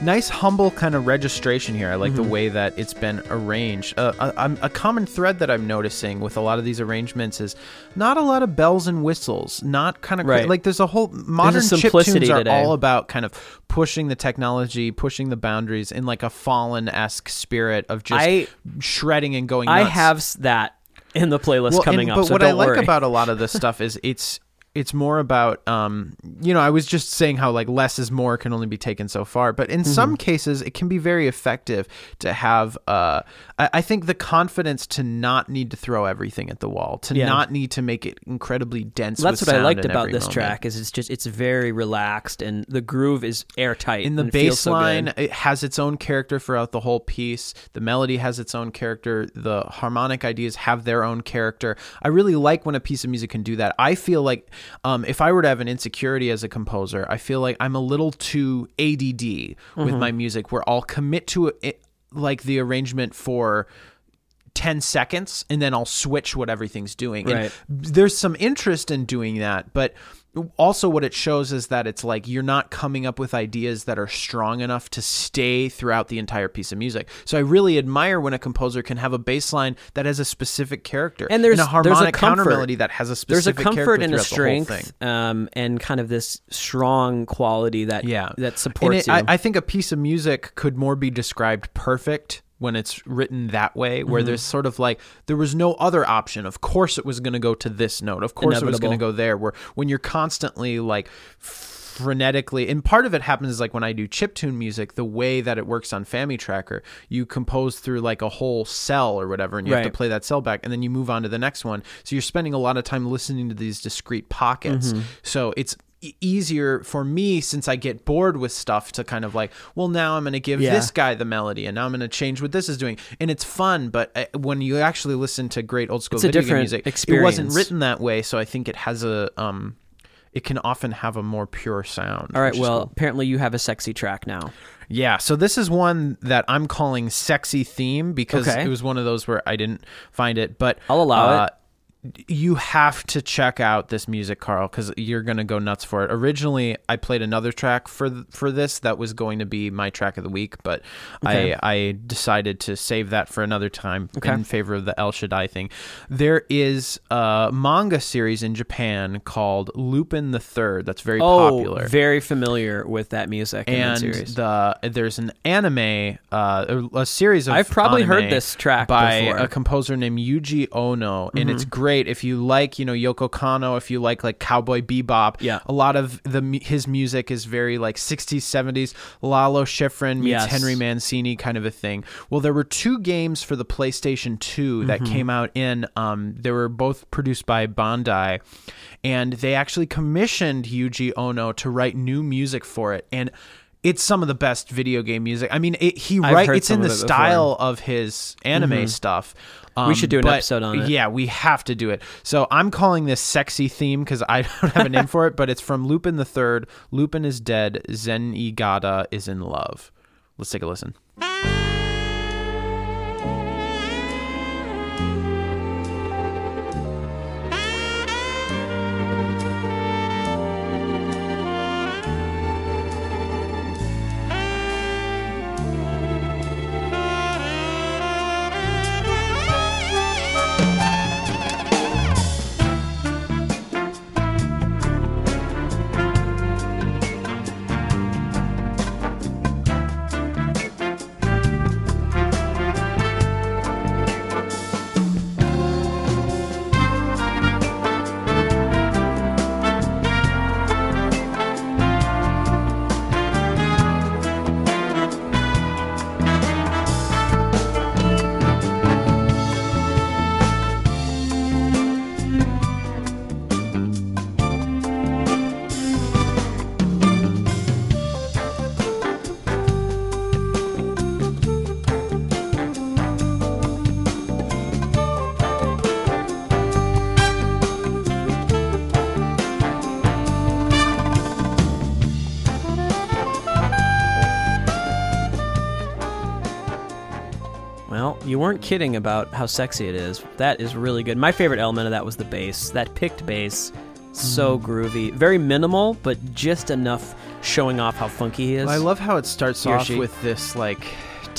nice humble kind of registration here. I like Mm-hmm. the way that it's been arranged. Uh, a, a- a common thread that I'm noticing with a lot of these arrangements is not a lot of bells and whistles. Not kind of Right. like there's a whole modern chip tunes are today. all about kind of pushing the technology, pushing the boundaries in like a fallen esque spirit of just I- shredding and going. I have that in the playlist well, coming and- up. But so what I like about a lot of this stuff is it's it's more about um you know I was just saying how like less is more can only be taken so far, but in Mm-hmm. some cases it can be very effective to have uh I, I think the confidence to not need to throw everything at the wall, to Yeah. not need to make it incredibly dense. That's with what I liked about this moment. track is it's just it's very relaxed and the groove is airtight. in the bass line good. it has its own character throughout the whole piece the melody has its own character the harmonic ideas have their own character i really like when a piece of music can do that i feel like um, if i were to have an insecurity as a composer i feel like i'm a little too add Mm-hmm. with my music where i'll commit to it like the arrangement for 10 seconds and then I'll switch what everything's doing. And there's some interest in doing that, but also what it shows is that it's like you're not coming up with ideas that are strong enough to stay throughout the entire piece of music. So I really admire when a composer can have a bass line that has a specific character And there's- a there's a harmonic counter melody that has a There's a specific comfort character and a throughout the whole thing. strength, um, and kind of this strong quality that yeah that And supports it- I, you. I think a piece of music could more be described perfect when it's written that way where Mm-hmm. there's sort of like there was no other option. Of course it was going to go to this note. Of course it was going to go there where when you're constantly like frenetically and part of it happens is like when I do chiptune music the way that it works on FamiTracker you compose through like a whole cell or whatever and you have to play that cell back and then you move on to the next one. So you're spending a lot of time listening to these discrete pockets. Mm-hmm. so it's easier for me since I get bored with stuff to kind of like well now I'm going to give Yeah. this guy the melody and now I'm going to change what this is doing and it's fun but uh, when you actually listen to great old school It's a video game different music it wasn't written that way so I think it has a um it can often have a more pure sound All right, well, cool. apparently you have a sexy track now. Yeah, so this is one that I'm calling sexy theme because Okay. it was one of those where I didn't find it, but I'll allow uh, it. You have to check out this music, Carl, because you're gonna go nuts for it. Originally, I played another track for th- for this that was going to be my track of the week, but Okay. I I decided to save that for another time Okay. in favor of the El Shaddai thing. There is a manga series in Japan called Lupin the Third that's very Oh, popular very familiar with that music and, and that series. the there's an anime uh, a, series of I've probably heard this track by before. a composer named Yuji Ono and it's great if you like you know Yoko Kanno if you like like Cowboy Bebop Yeah. a lot of the his music is very like 60s 70s Lalo Schifrin meets Yes. Henry Mancini kind of a thing well there were two games for the PlayStation 2 that Mm-hmm. came out in um they were both produced by Bandai and they actually commissioned Yuji Ono to write new music for it and it's some of the best video game music. I mean, it, he I've write it's in the it before. style of his anime stuff. Um, should do an but episode on it. Yeah, we have to do it. So I'm calling this sexy theme because I don't have a name for it, but it's from Lupin the Third. Lupin is dead. Zenigata is in love. Let's take a listen. Weren't kidding about how sexy it is. That is really good. My favorite element of that was the bass. That picked bass, so Mm. groovy. Very minimal, but just enough showing off how funky he is. I love how it starts off she. with this like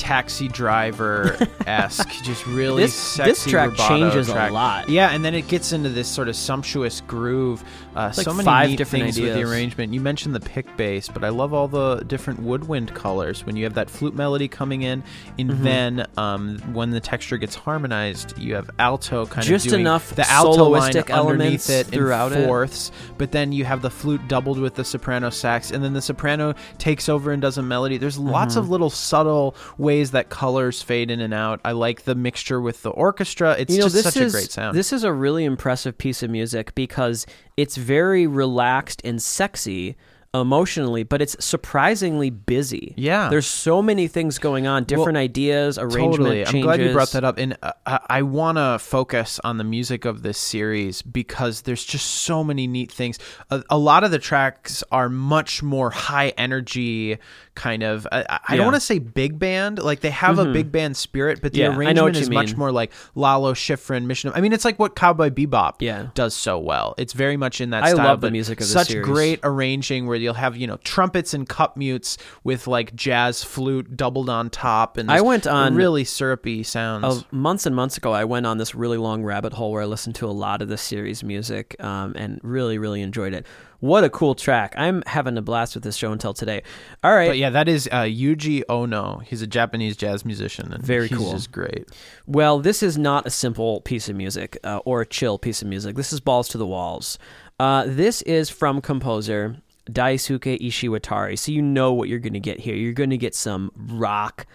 taxi driver esque, just really This- sexy. this track changes a lot. Yeah, and then it gets into this sort of sumptuous groove. Uh, like so many neat different things with the arrangement. You mentioned the pick bass, but I love all the different woodwind colors. When you have that flute melody coming in, and Mm-hmm. then um, when the texture gets harmonized, you have alto kind Just of doing enough the alto line soloistic underneath elements it throughout in it. fourths, but then you have the flute doubled with the soprano sax, and then the soprano takes over and does a melody. There's lots Mm-hmm. of little subtle ways that colors fade in and out. I like the mixture with the orchestra. It's you know, just this such is a great sound. this is a really impressive piece of music because it's very relaxed and sexy emotionally, but it's surprisingly busy. Yeah. there's so many things going on, different ideas, arrangement Totally. changes. I'm glad you brought that up. And uh, I, I want to focus on the music of this series because there's just so many neat things. A, a lot of the tracks are much more high energy, kind of. I, I Yeah. don't want to say big band. Like they have a big band spirit, but the Yeah, I know what arrangement is much more like Lalo Schifrin, Mission. I mean, it's like what Cowboy Bebop Yeah. does so well. It's very much in that I style. love the music of such series. great arranging where you'll have you know trumpets and cup mutes with like jazz flute doubled on top and I went on- really syrupy sounds Uh, months and months ago, I went on this really long rabbit hole where I listened to a lot of the series music um, and really, really enjoyed it. What a cool track! I'm having a blast with this show until today. All right, but yeah that is uh, yuji ono he's a japanese jazz musician and Very he's cool. just great Well, this is not a simple piece of music uh, or a chill piece of music. This is balls to the walls. Uh, this is from composer Daisuke Ishiwatari. So you know what you're going to get here. You're going to get some rock,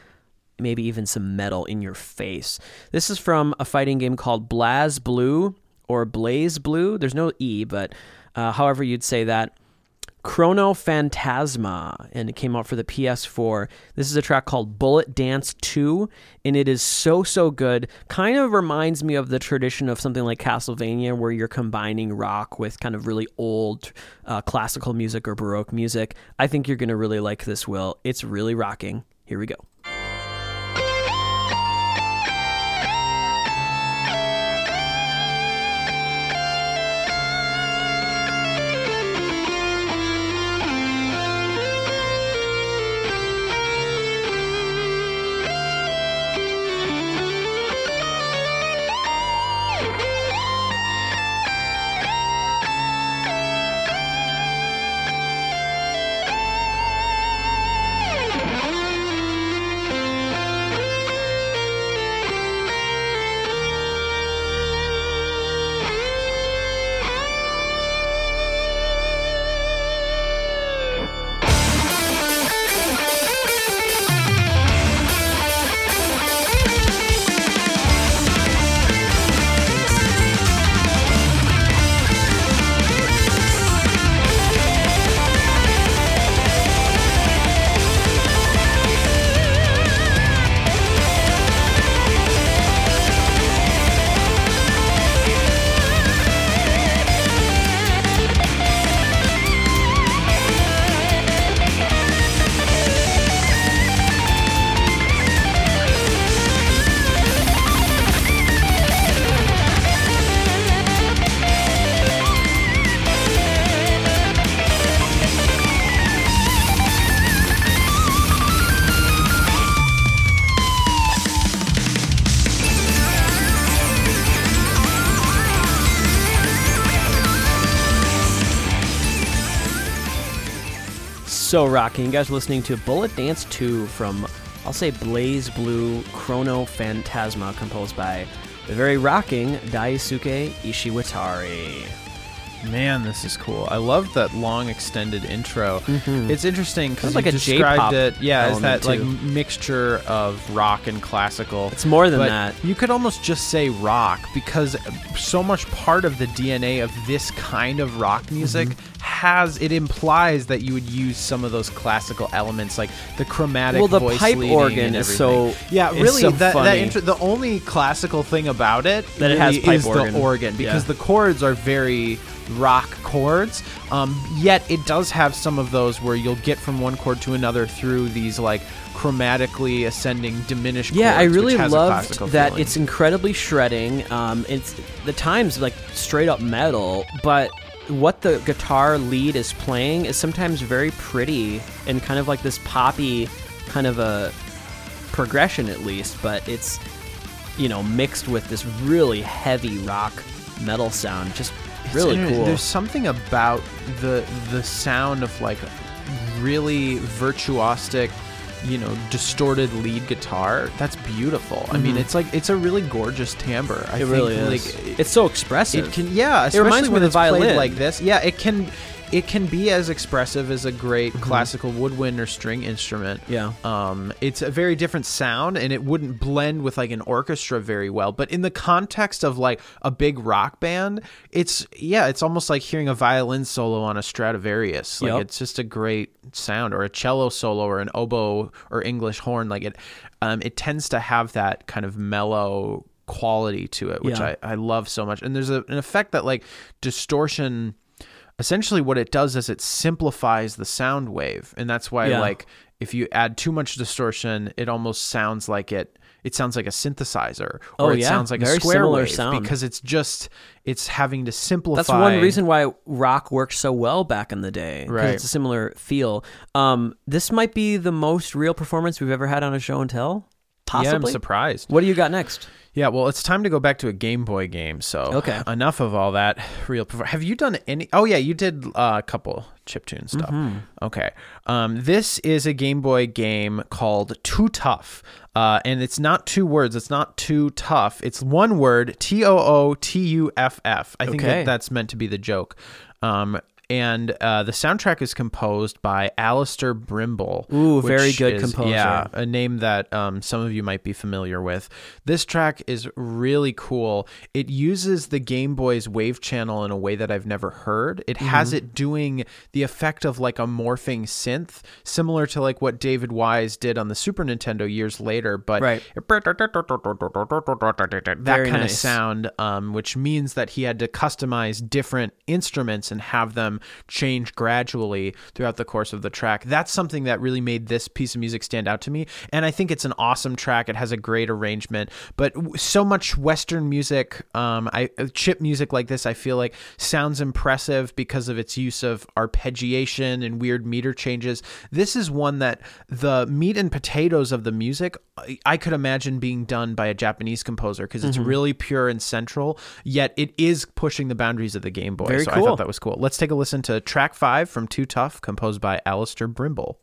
maybe even some metal in your face. This is from a fighting game called Blaz Blue or Blaze Blue. There's no E, but uh, however you'd say that. Chrono Phantasma, and it came out for the PS4. This is a track called Bullet Dance 2, and it is so, so good. Kind of reminds me of the tradition of something like Castlevania, where you're combining rock with kind of really old uh, classical music or Baroque music. I think you're going to really like this, Will. It's really rocking. Here we go. So rocking. You guys are listening to Bullet Dance 2 from, I'll say, Blaze Blue Chrono Phantasma, composed by the very rocking Daisuke Ishiwatari. Man, this is cool. I love that long extended intro. It's interesting because like you a described J-pop it. Yeah, it's element, that like mixture of rock and classical. It's more than but that. You could almost just say rock because so much part of the DNA of this kind of rock music Mm-hmm. has it implies that you would use some of those classical elements like the chromatic Well, the voice pipe organ is so- yeah really so that, that intro, the only classical thing about it That it has pipe is organ. the organ because Yeah. the chords are very rock chords. Um, yet it does have some of those where you'll get from one chord to another through these like chromatically ascending diminished. Yeah, I chords, really has a loved that feeling. it's incredibly shredding. Um, it's the times like straight up metal, but what the guitar lead is playing is sometimes very pretty and kind of like this poppy kind of a progression at least, but it's you know mixed with this really heavy rock metal sound. Just It's really cool. There's something about the the sound of like really virtuosic, you know, distorted lead guitar. That's beautiful. I mean, it's like it's a really gorgeous timbre. I Mm-hmm. it think, really like, is. it- it's so expressive. It can, yeah. Especially reminds me when of it's the violin. like this. Yeah, it can. It can be as expressive as a great Mm-hmm. classical woodwind or string instrument. Yeah. Um, it's a very different sound, and it wouldn't blend with like an orchestra very well. But in the context of like a big rock band, it's yeah, it's almost like hearing a violin solo on a Stradivarius. Like Yep. it's just a great sound, or a cello solo, or an oboe or English horn. Like it, um, it tends to have that kind of mellow quality to it, which Yeah. I, I love so much. And there's a, an effect that like distortion essentially what it does is it simplifies the sound wave and that's why Yeah. like if you add too much distortion it almost sounds like it it sounds like a synthesizer or Oh, it yeah. sounds like Very a square wave sound. because it's just it's having to simplify That's one reason why rock worked so well back in the day. Right. It's a similar feel. Um, this might be the most real performance we've ever had on a show and tell. yeah i'm surprised what do you got next? Yeah well it's time to go back to a game boy game so Okay. enough of all that real have you done any oh yeah you did uh, a couple chiptune stuff Mm-hmm. okay um, this is a game boy game called too tough uh, and it's not two words it's not too tough it's one word t-o-o-t-u-f-f i think Okay. that that's meant to be the joke um, and uh, the soundtrack is composed by Alistair Brimble. Ooh, very good is- composer. Yeah, a name that um, some of you might be familiar with. This track is really cool. It uses the Game Boy's wave channel in a way that I've never heard. It Mm-hmm. has it doing the effect of like a morphing synth, similar to like what David Wise did on the Super Nintendo years later, but Right. that Very kind of sound, um, which means that he had to customize different instruments and have them change gradually throughout the course of the track. That's something that really made this piece of music stand out to me. And I think it's an awesome track. It has a great arrangement, but so much Western music, um, I uh, chip music like this, I feel like sounds impressive because of its use of arpeggiation and weird meter changes. This is one that the meat and potatoes of the music, I- could imagine being done by a Japanese composer because Mm-hmm. it's really pure and central, yet it is pushing the boundaries of the Game Boy. Very so I thought that was cool. Let's take a listen to track five from Tootuff, composed by Alistair Brimble.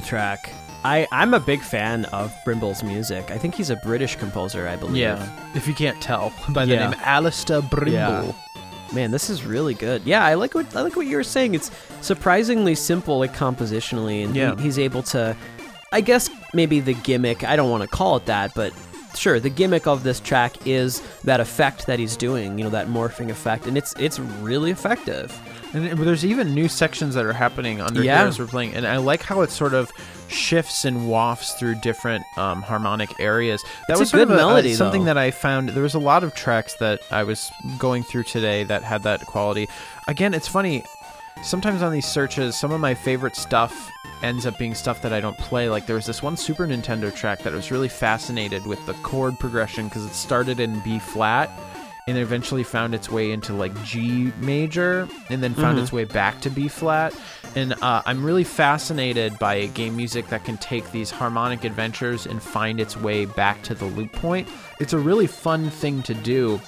Cool track. I, I'm a big fan of Brimble's music. I think he's a British composer, I believe. Yeah, if you can't tell by the Yeah. name Alistair Brimble. Yeah. Man, this is really good. Yeah, I like what I like what you were saying. It's surprisingly simple, like compositionally, and he- Yeah. he's able to. I guess maybe the gimmick. I don't want to call it that, but sure, the gimmick of this track is that effect that he's doing. You know, that morphing effect, and it's it's really effective. And there's even new sections that are happening under Yeah. here as we're playing, and I like how it sort of shifts and wafts through different um, harmonic areas. That It's was a sort good of melody, something though. that I found. There was a lot of tracks that I was going through today that had that quality. Again, it's funny. Sometimes on these searches, some of my favorite stuff ends up being stuff that I don't play. Like there was this one Super Nintendo track that I was really fascinated with the chord progression because it started in B flat and it eventually found its way into like G major and then found Mhm. its way back to B flat. And uh, I'm really fascinated by game music that can take these harmonic adventures and find its way back to the loop point. It's a really fun thing to do.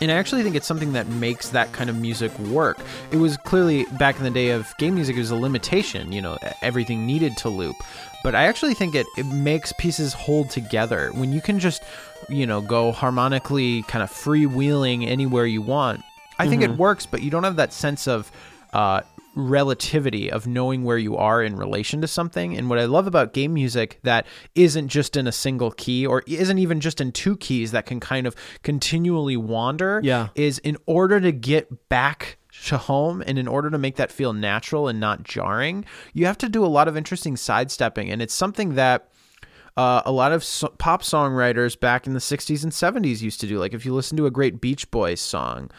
And I actually think it's something that makes that kind of music work. It was clearly back in the day of game music, it was a limitation. You know, everything needed to loop. But I actually think it, it makes pieces hold together. When you can just, you know, go harmonically kind of freewheeling anywhere you want, I think it works, but you don't have that sense of uh, relativity of knowing where you are in relation to something. And what I love about game music that isn't just in a single key or isn't even just in two keys that can kind of continually wander Yeah. is in order to get back to home and in order to make that feel natural and not jarring, you have to do a lot of interesting sidestepping. And it's something that uh, a lot of so- pop songwriters back in the 60s and 70s used to do. Like if you listen to a great Beach Boys song,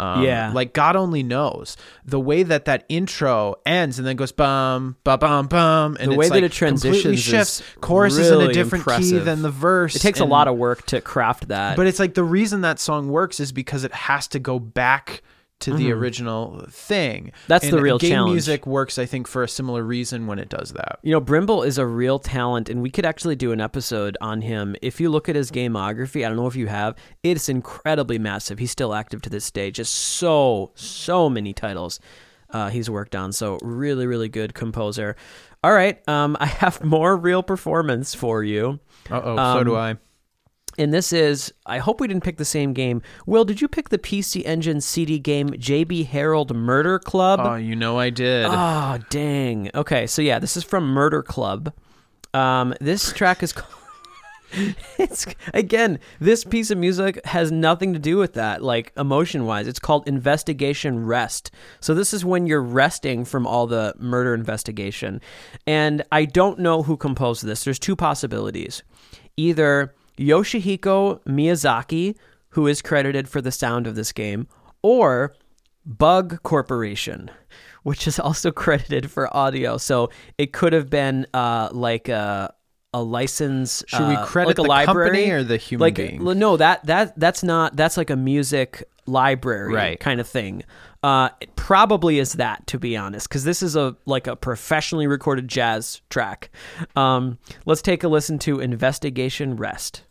um, Yeah. like God only knows the way that that intro ends and then goes bum ba bum bum, and The it's way that like it transitions shifts. Chorus is in a really different key than the verse. It takes a lot of work to craft that. but it's like the reason that song works is because it has to go back to the original thing. Mm-hmm. That's the And real game challenge. music works, I think, for a similar reason when it does that. You know, Brimble is a real talent, and we could actually do an episode on him. If you look at his gameography, I don't know if you have, it's incredibly massive. He's still active to this day. Just so, so many titles uh, he's worked on. So, really, really good composer. All right, um, I have more real performance for you. Uh oh, so do I. And this is, I hope we didn't pick the same game. Will, did you pick the PC Engine CD game JB Harold Murder Club? Oh, you know I did. Oh, dang. Okay, so yeah, this is from Murder Club. Um, this track is. called- it's again, this piece of music has nothing to do with that, like emotion wise. It's called Investigation Rest. So, this is when you're resting from all the murder investigation. And I don't know who composed this. There's two possibilities. Either Yoshihiko Miyazaki, who is credited for the sound of this game, or Bug Corporation, which is also credited for audio. So it could have been uh, like a a license. Should we uh, credit like a the library company or the human like, being? No, that that that's not. That's like a music library Right. kind of thing. Uh, it probably is that to be honest, because this is a like a professionally recorded jazz track. Um, let's take a listen to Investigation Rest.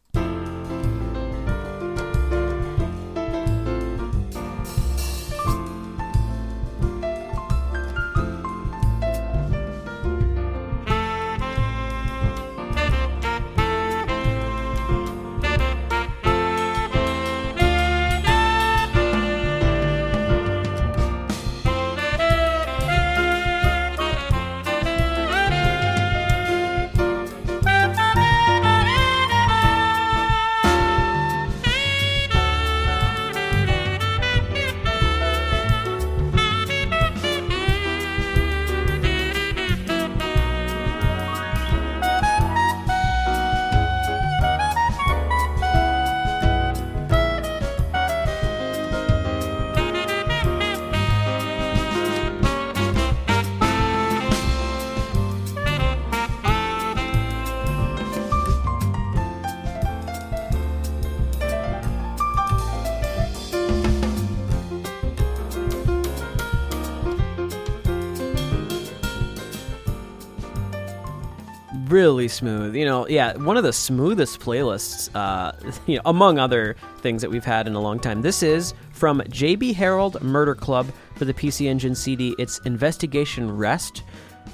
Smooth. You know, yeah, one of the smoothest playlists, uh, you know, among other things that we've had in a long time. This is from JB Harold Murder Club for the PC Engine CD. It's Investigation Rest,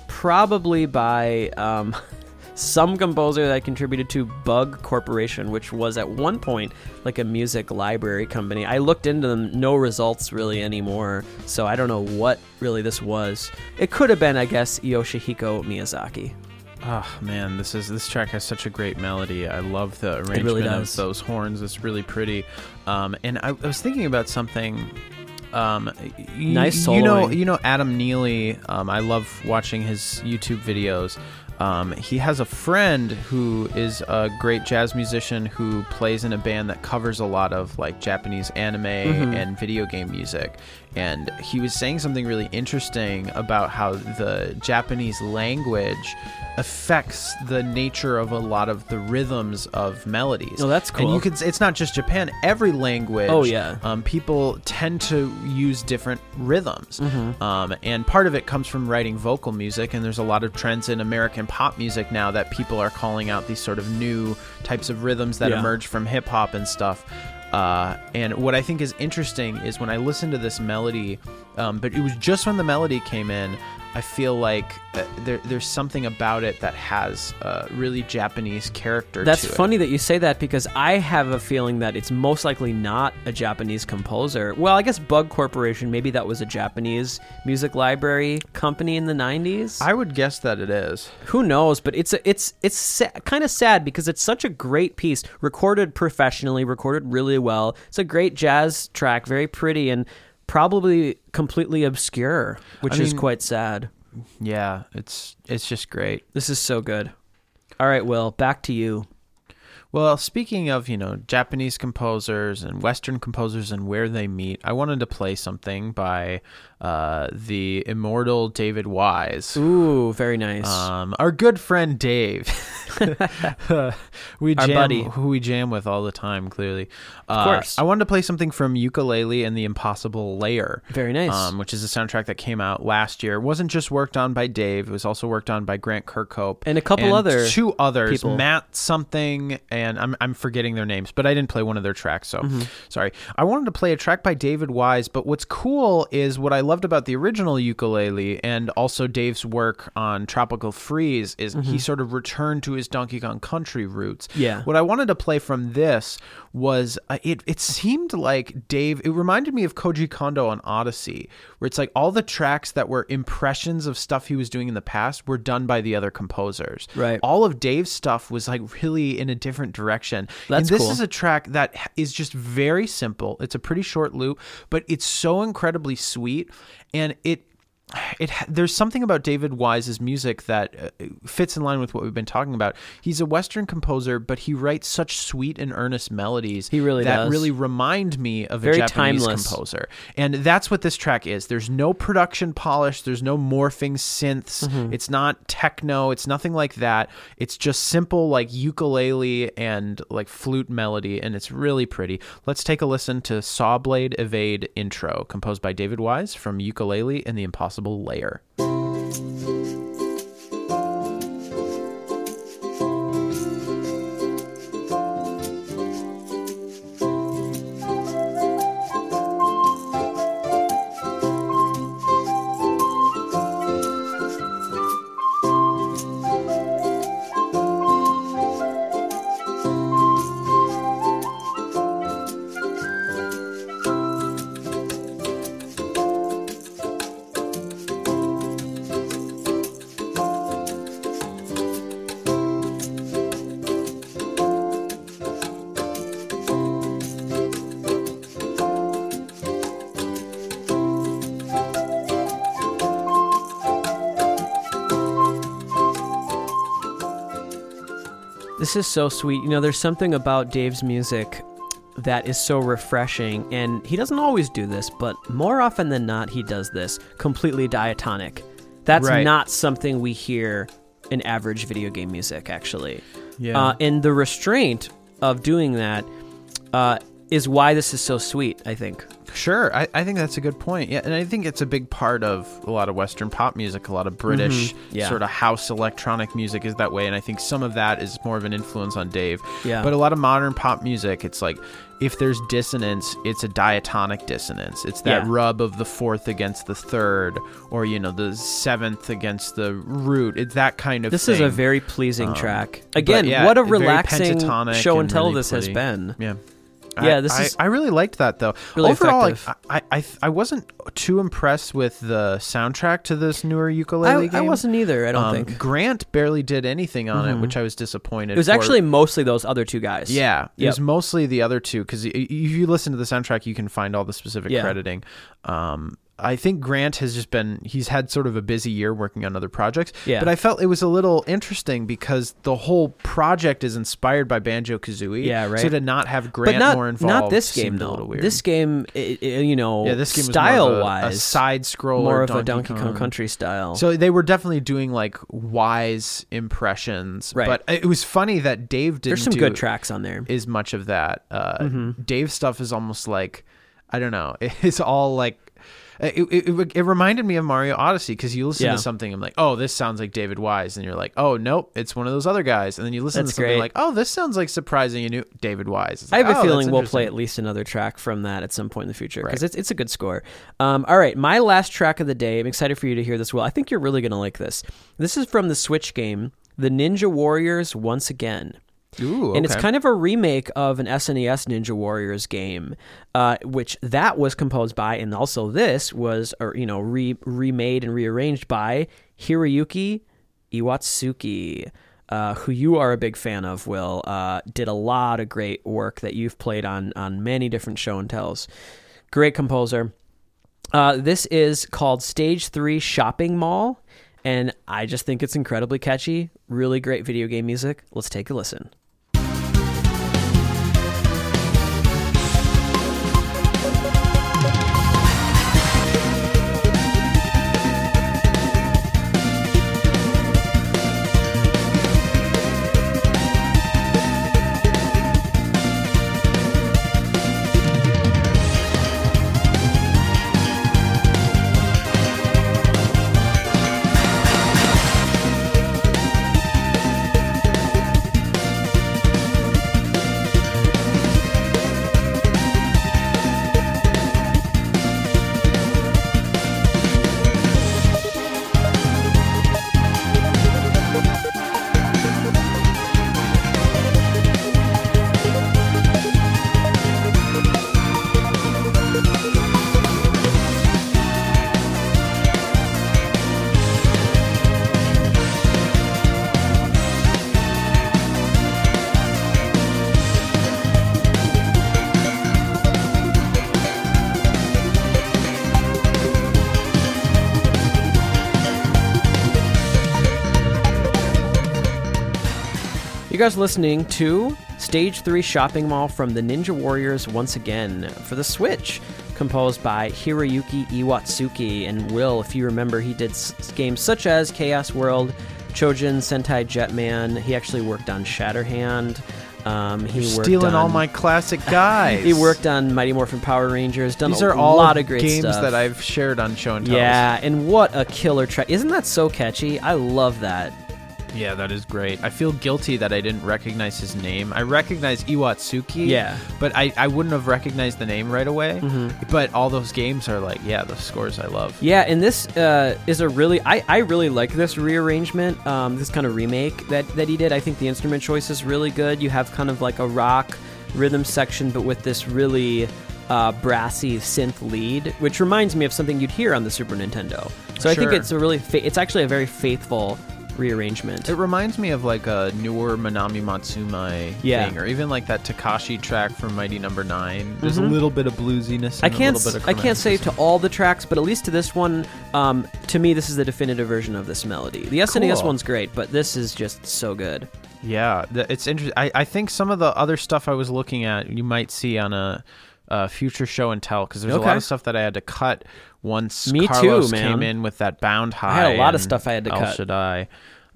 probably by um, some composer that contributed to Bug Corporation, which was at one point like a music library company. I looked into them, no results really anymore, so I don't know what really this was. It could have been, I guess, Yoshihiko Miyazaki. Oh man, this is this track has such a great melody. I love the arrangement really of those horns. It's really pretty. Um, and I, I was thinking about something. Um, Nice You know, you know Adam Neely. Um, I love watching his YouTube videos. Um, he has a friend who is a great jazz musician who plays in a band that covers a lot of like Japanese anime and video game music. And he was saying something really interesting about how the Japanese language affects the nature of a lot of the rhythms of melodies. Oh, that's cool. And you could it's not just Japan, every language Oh, yeah. um, people tend to use different rhythms. Mm-hmm. Um, and part of it comes from writing vocal music, and there's a lot of trends in American pop music now that people are calling out these sort of new types of rhythms that Yeah. emerge from hip hop and stuff. Uh, and what I think is interesting is when I listen to this melody, um, but it was just when the melody came in, I feel like uh, there, there's something about it that has uh, really Japanese character. That's to it. funny that you say that because I have a feeling that it's most likely not a Japanese composer. Well, I guess Bug Corporation, maybe that was a Japanese music library company in the 90s. I would guess that it is. Who knows? But it's a, it's it's sa- kind of sad because it's such a great piece, recorded professionally, recorded really well. It's a great jazz track, very pretty, and probably completely obscure, which I is mean- quite sad. Yeah, it's it's just great. This is so good. All right, Will, back to you. Well, speaking of, you know, Japanese composers and Western composers and where they meet, I wanted to play something by uh, the immortal David Wise. Ooh, very nice. Um, our good friend Dave, we Our jam, buddy. who we jam with all the time. Clearly, of course. I wanted to play something from Yooka-Laylee and the Impossible Lair. very nice. Um, which is a soundtrack that came out last year. It wasn't just worked on by Dave; it was also worked on by Grant Kirkhope And a couple other two others, people. Matt something, and I'm I'm forgetting their names, but I didn't play one of their tracks, so Mm-hmm. sorry. I wanted to play a track by David Wise, but what's cool is what I loved about the original Yooka-Laylee and also Dave's work on Tropical Freeze is he sort of returned to his Donkey Kong Country roots. Mm-hmm. Yeah. What I wanted to play from this was uh, it. It seemed like Dave. It reminded me of Koji Kondo on Odyssey, where it's like all the tracks that were impressions of stuff he was doing in the past were done by the other composers. Right. All of Dave's stuff was like really in a different direction. That's and this cool. is a track that is just very simple. It's a pretty short loop, but it's so incredibly sweet, and it it there's something about David Wise's music that uh, fits in line with what we've been talking about. He's a Western composer, but he writes such sweet and earnest melodies. He really that does. really remind me of Very a Japanese timeless. composer, and that's what this track is. There's no production polish. There's no morphing synths. Mm-hmm. It's not techno. It's nothing like that. It's just simple like ukulele and like flute melody, and it's really pretty. Let's take a listen to Sawblade Evade intro, composed by David Wise from Yooka-Laylee and the Impossible Lair. This is so sweet. You know, there's something about Dave's music that is so refreshing, and he doesn't always do this, but more often than not, he does this completely diatonic. That's Right. not something we hear in average video game music, actually. Yeah. Uh, and the restraint of doing that uh, is why this is so sweet, I think. Sure, I, I think that's a good point. Yeah, and I think it's a big part of a lot of Western pop music. A lot of British Mm-hmm. Yeah. sort of house electronic music is that way, and I think some of that is more of an influence on Dave. Yeah. But a lot of modern pop music, it's like if there's dissonance, it's a diatonic dissonance. It's that Yeah. rub of the fourth against the third, or you know the seventh against the root. It's that kind of. This thing. is a very pleasing track. Again, yeah, what a relaxing show and tell really this has been. Yeah. Yeah, I- this is I really liked that though. really Overall, effective. like, I, I I wasn't too impressed with the soundtrack to this newer Yooka-Laylee I, game. I wasn't either, I don't Um, think. Mm-hmm. Grant barely did anything on it, which I was disappointed. It was for. actually mostly those other two guys. yeah, it was mostly the other two because if you listen to the soundtrack, you can find all the specific Yeah. crediting. Um, I think Grant has just been he's had sort of a busy year working on other projects. Yeah. But I felt it was a little interesting because the whole project is inspired by Banjo Kazooie. Yeah, right. So to not have Grant not more involved, not this game though. little weird. This game, i- i- you know, yeah, this game was style more of a, wise, a side scroll, more of a Donkey Kong Country style. So they were definitely doing like wise impressions, Right. But it was funny that Dave didn't There's some good tracks on there. Is much of that. Uh, Mm-hmm. Dave's stuff is almost like I don't know. It's all like. It, it, it, it reminded me of Mario Odyssey because you listen Yeah. to something and I'm like, oh, this sounds like David Wise, and you're like, oh, nope, it's one of those other guys, and then you listen That's to something great. like, oh, this sounds like surprising and new David Wise. It's I have a "Oh, feeling we'll play at least another track from that at some point in the future because Right. it's it's a good score. Um, all right, my last track of the day. I'm excited for you to hear this. Will I think you're really gonna like this. This is from the Switch game, The Ninja Warriors Once Again. Ooh, and it's kind of a remake of an SNES Ninja Warriors game, uh, which that was composed by, and also this was, or you know, re- remade and rearranged by Hiroyuki Iwatsuki, uh, who you are a big fan of. Will uh, did a lot of great work that you've played on on many different show and tells. Great composer. Uh, this is called Stage Three Shopping Mall, and I just think it's incredibly catchy. Really great video game music. Let's take a listen. Guys listening to Stage 3 Shopping Mall from the Ninja Warriors once again for the Switch, composed by Hiroyuki Iwatsuki. And Will, if you remember, he did s- games such as Chaos World, Chojin, Sentai Jetman. He actually worked on Shatterhand. Um, he worked stealing on, all my classic guys. He worked on Mighty Morphin Power Rangers. Done These a are all lot of great games stuff. that I've shared on show and tells. yeah, and what a killer track! Isn't that so catchy? I love that. Yeah, that is great. I feel guilty that I didn't recognize his name. I recognize Iwatsuki. Yeah. But I, I wouldn't have recognized the name right away. Mm-hmm. But all those games are like, yeah, the scores I love. Yeah, and this uh, is a really I, I really like this rearrangement, um, this kind of remake that, that he did. I think the instrument choice is really good. You have kind of like a rock rhythm section, but with this really uh, brassy synth lead, which reminds me of something you'd hear on the Super Nintendo. So I think it's a really fa- it's actually a very faithful rearrangement. It reminds me of like a newer Manami Matsumae Yeah. thing, or even like that Takashi track from Mighty Number Nine. There's a little bit of bluesiness. I can't A little bit of I can't say to all the tracks, but at least to this one, um, to me this is the definitive version of this melody. The SNES Cool. one's great, but this is just so good. Yeah, it's interesting. I, I think some of the other stuff I was looking at, you might see on a, a future show and tell, because there's a lot of stuff that I had to cut once Me too, Carlos man. came in with that bound high. I had a lot of stuff I had to El cut. Shaddai.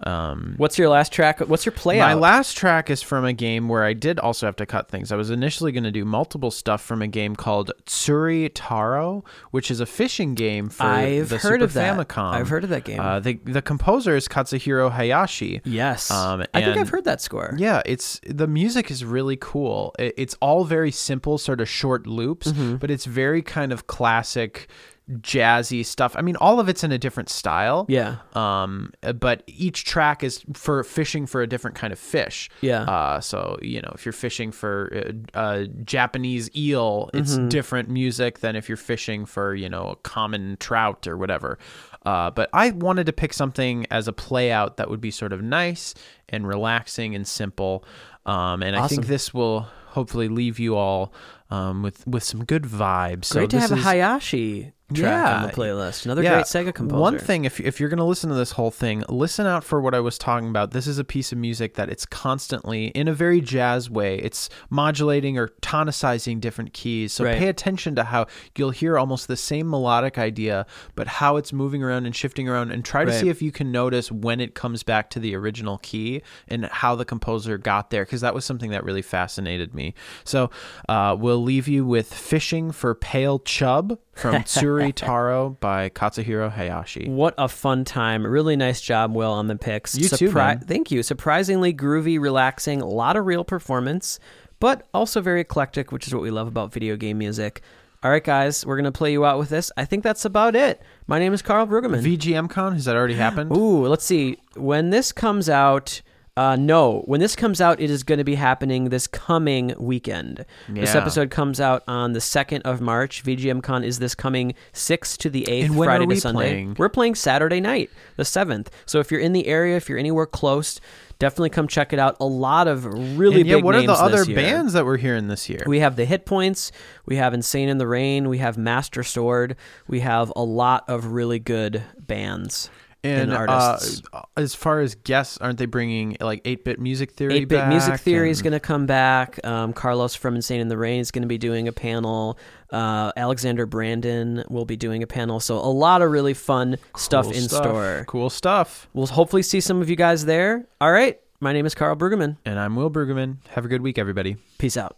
Um, What's your last track? What's your play my out? last track is from a game where I did also have to cut things. I was initially going to do multiple stuff from a game called Tsuri Taro, which is a fishing game for I've the heard Super of that. Famicom. I've heard of that game. Uh, the the composer is Katsuhiro Hayashi. yes, um, I think I've heard that score. Yeah, it's the music is really cool. It, it's all very simple, sort of short loops, Mm-hmm. but it's very kind of classic jazzy stuff. I mean, all of it's in a different style. Yeah. Um, but each track is for fishing for a different kind of fish. Yeah. Uh, so you know, if you're fishing for a, a Japanese eel, it's Mm-hmm. different music than if you're fishing for you know a common trout or whatever. Uh, but I wanted to pick something as a play out that would be sort of nice and relaxing and simple. Um, and I think this will hopefully leave you all um, with with some good vibes. So Great to this have is- Hayashi track on Yeah. the playlist. Another great Sega composer. One thing, if, if you're going to listen to this whole thing, listen out for what I was talking about. This is a piece of music that it's constantly, in a very jazz way, it's modulating or tonicizing different keys. So Right. pay attention to how you'll hear almost the same melodic idea, but how it's moving around and shifting around, and try to Right. see if you can notice when it comes back to the original key and how the composer got there, because that was something that really fascinated me. So uh, we'll leave you with Fishing for Pale Chub from Tsuri Taro by Katsuhiro Hayashi. What a fun time. Really nice job, Will, on the picks. You too, man. Thank you. Surprisingly groovy, relaxing, a lot of real performance, but also very eclectic, which is what we love about video game music. All right, guys, we're going to play you out with this. I think that's about it. My name is Karl Brueggemann. VGMCon, has that already happened? Ooh, let's see. When this comes out, uh, no, when this comes out, it is going to be happening this coming weekend. This episode comes out on the 2nd of March. VGMCon is this coming 6th to the 8th, Friday to Sunday. playing? We're playing Saturday night, the 7th. So if you're in the area, if you're anywhere close, definitely come check it out. A lot of really and yeah, big what are the other year. bands that we're hearing this year? We have the Hit Points, we have Insane in the Rain, we have Master Sword, we have a lot of really good bands and and artists. Uh, as far as guests, aren't they bringing like 8-bit music theory 8 Bit Music Theory is going to come back. Um, Carlos from Insane in the Rain is going to be doing a panel. Uh, Alexander Brandon will be doing a panel. So, a lot of really fun stuff Cool in store. Cool stuff. We'll hopefully see some of you guys there. All right. My name is Karl Brueggemann. And I'm Will Brueggemann. Have a good week, everybody. Peace out.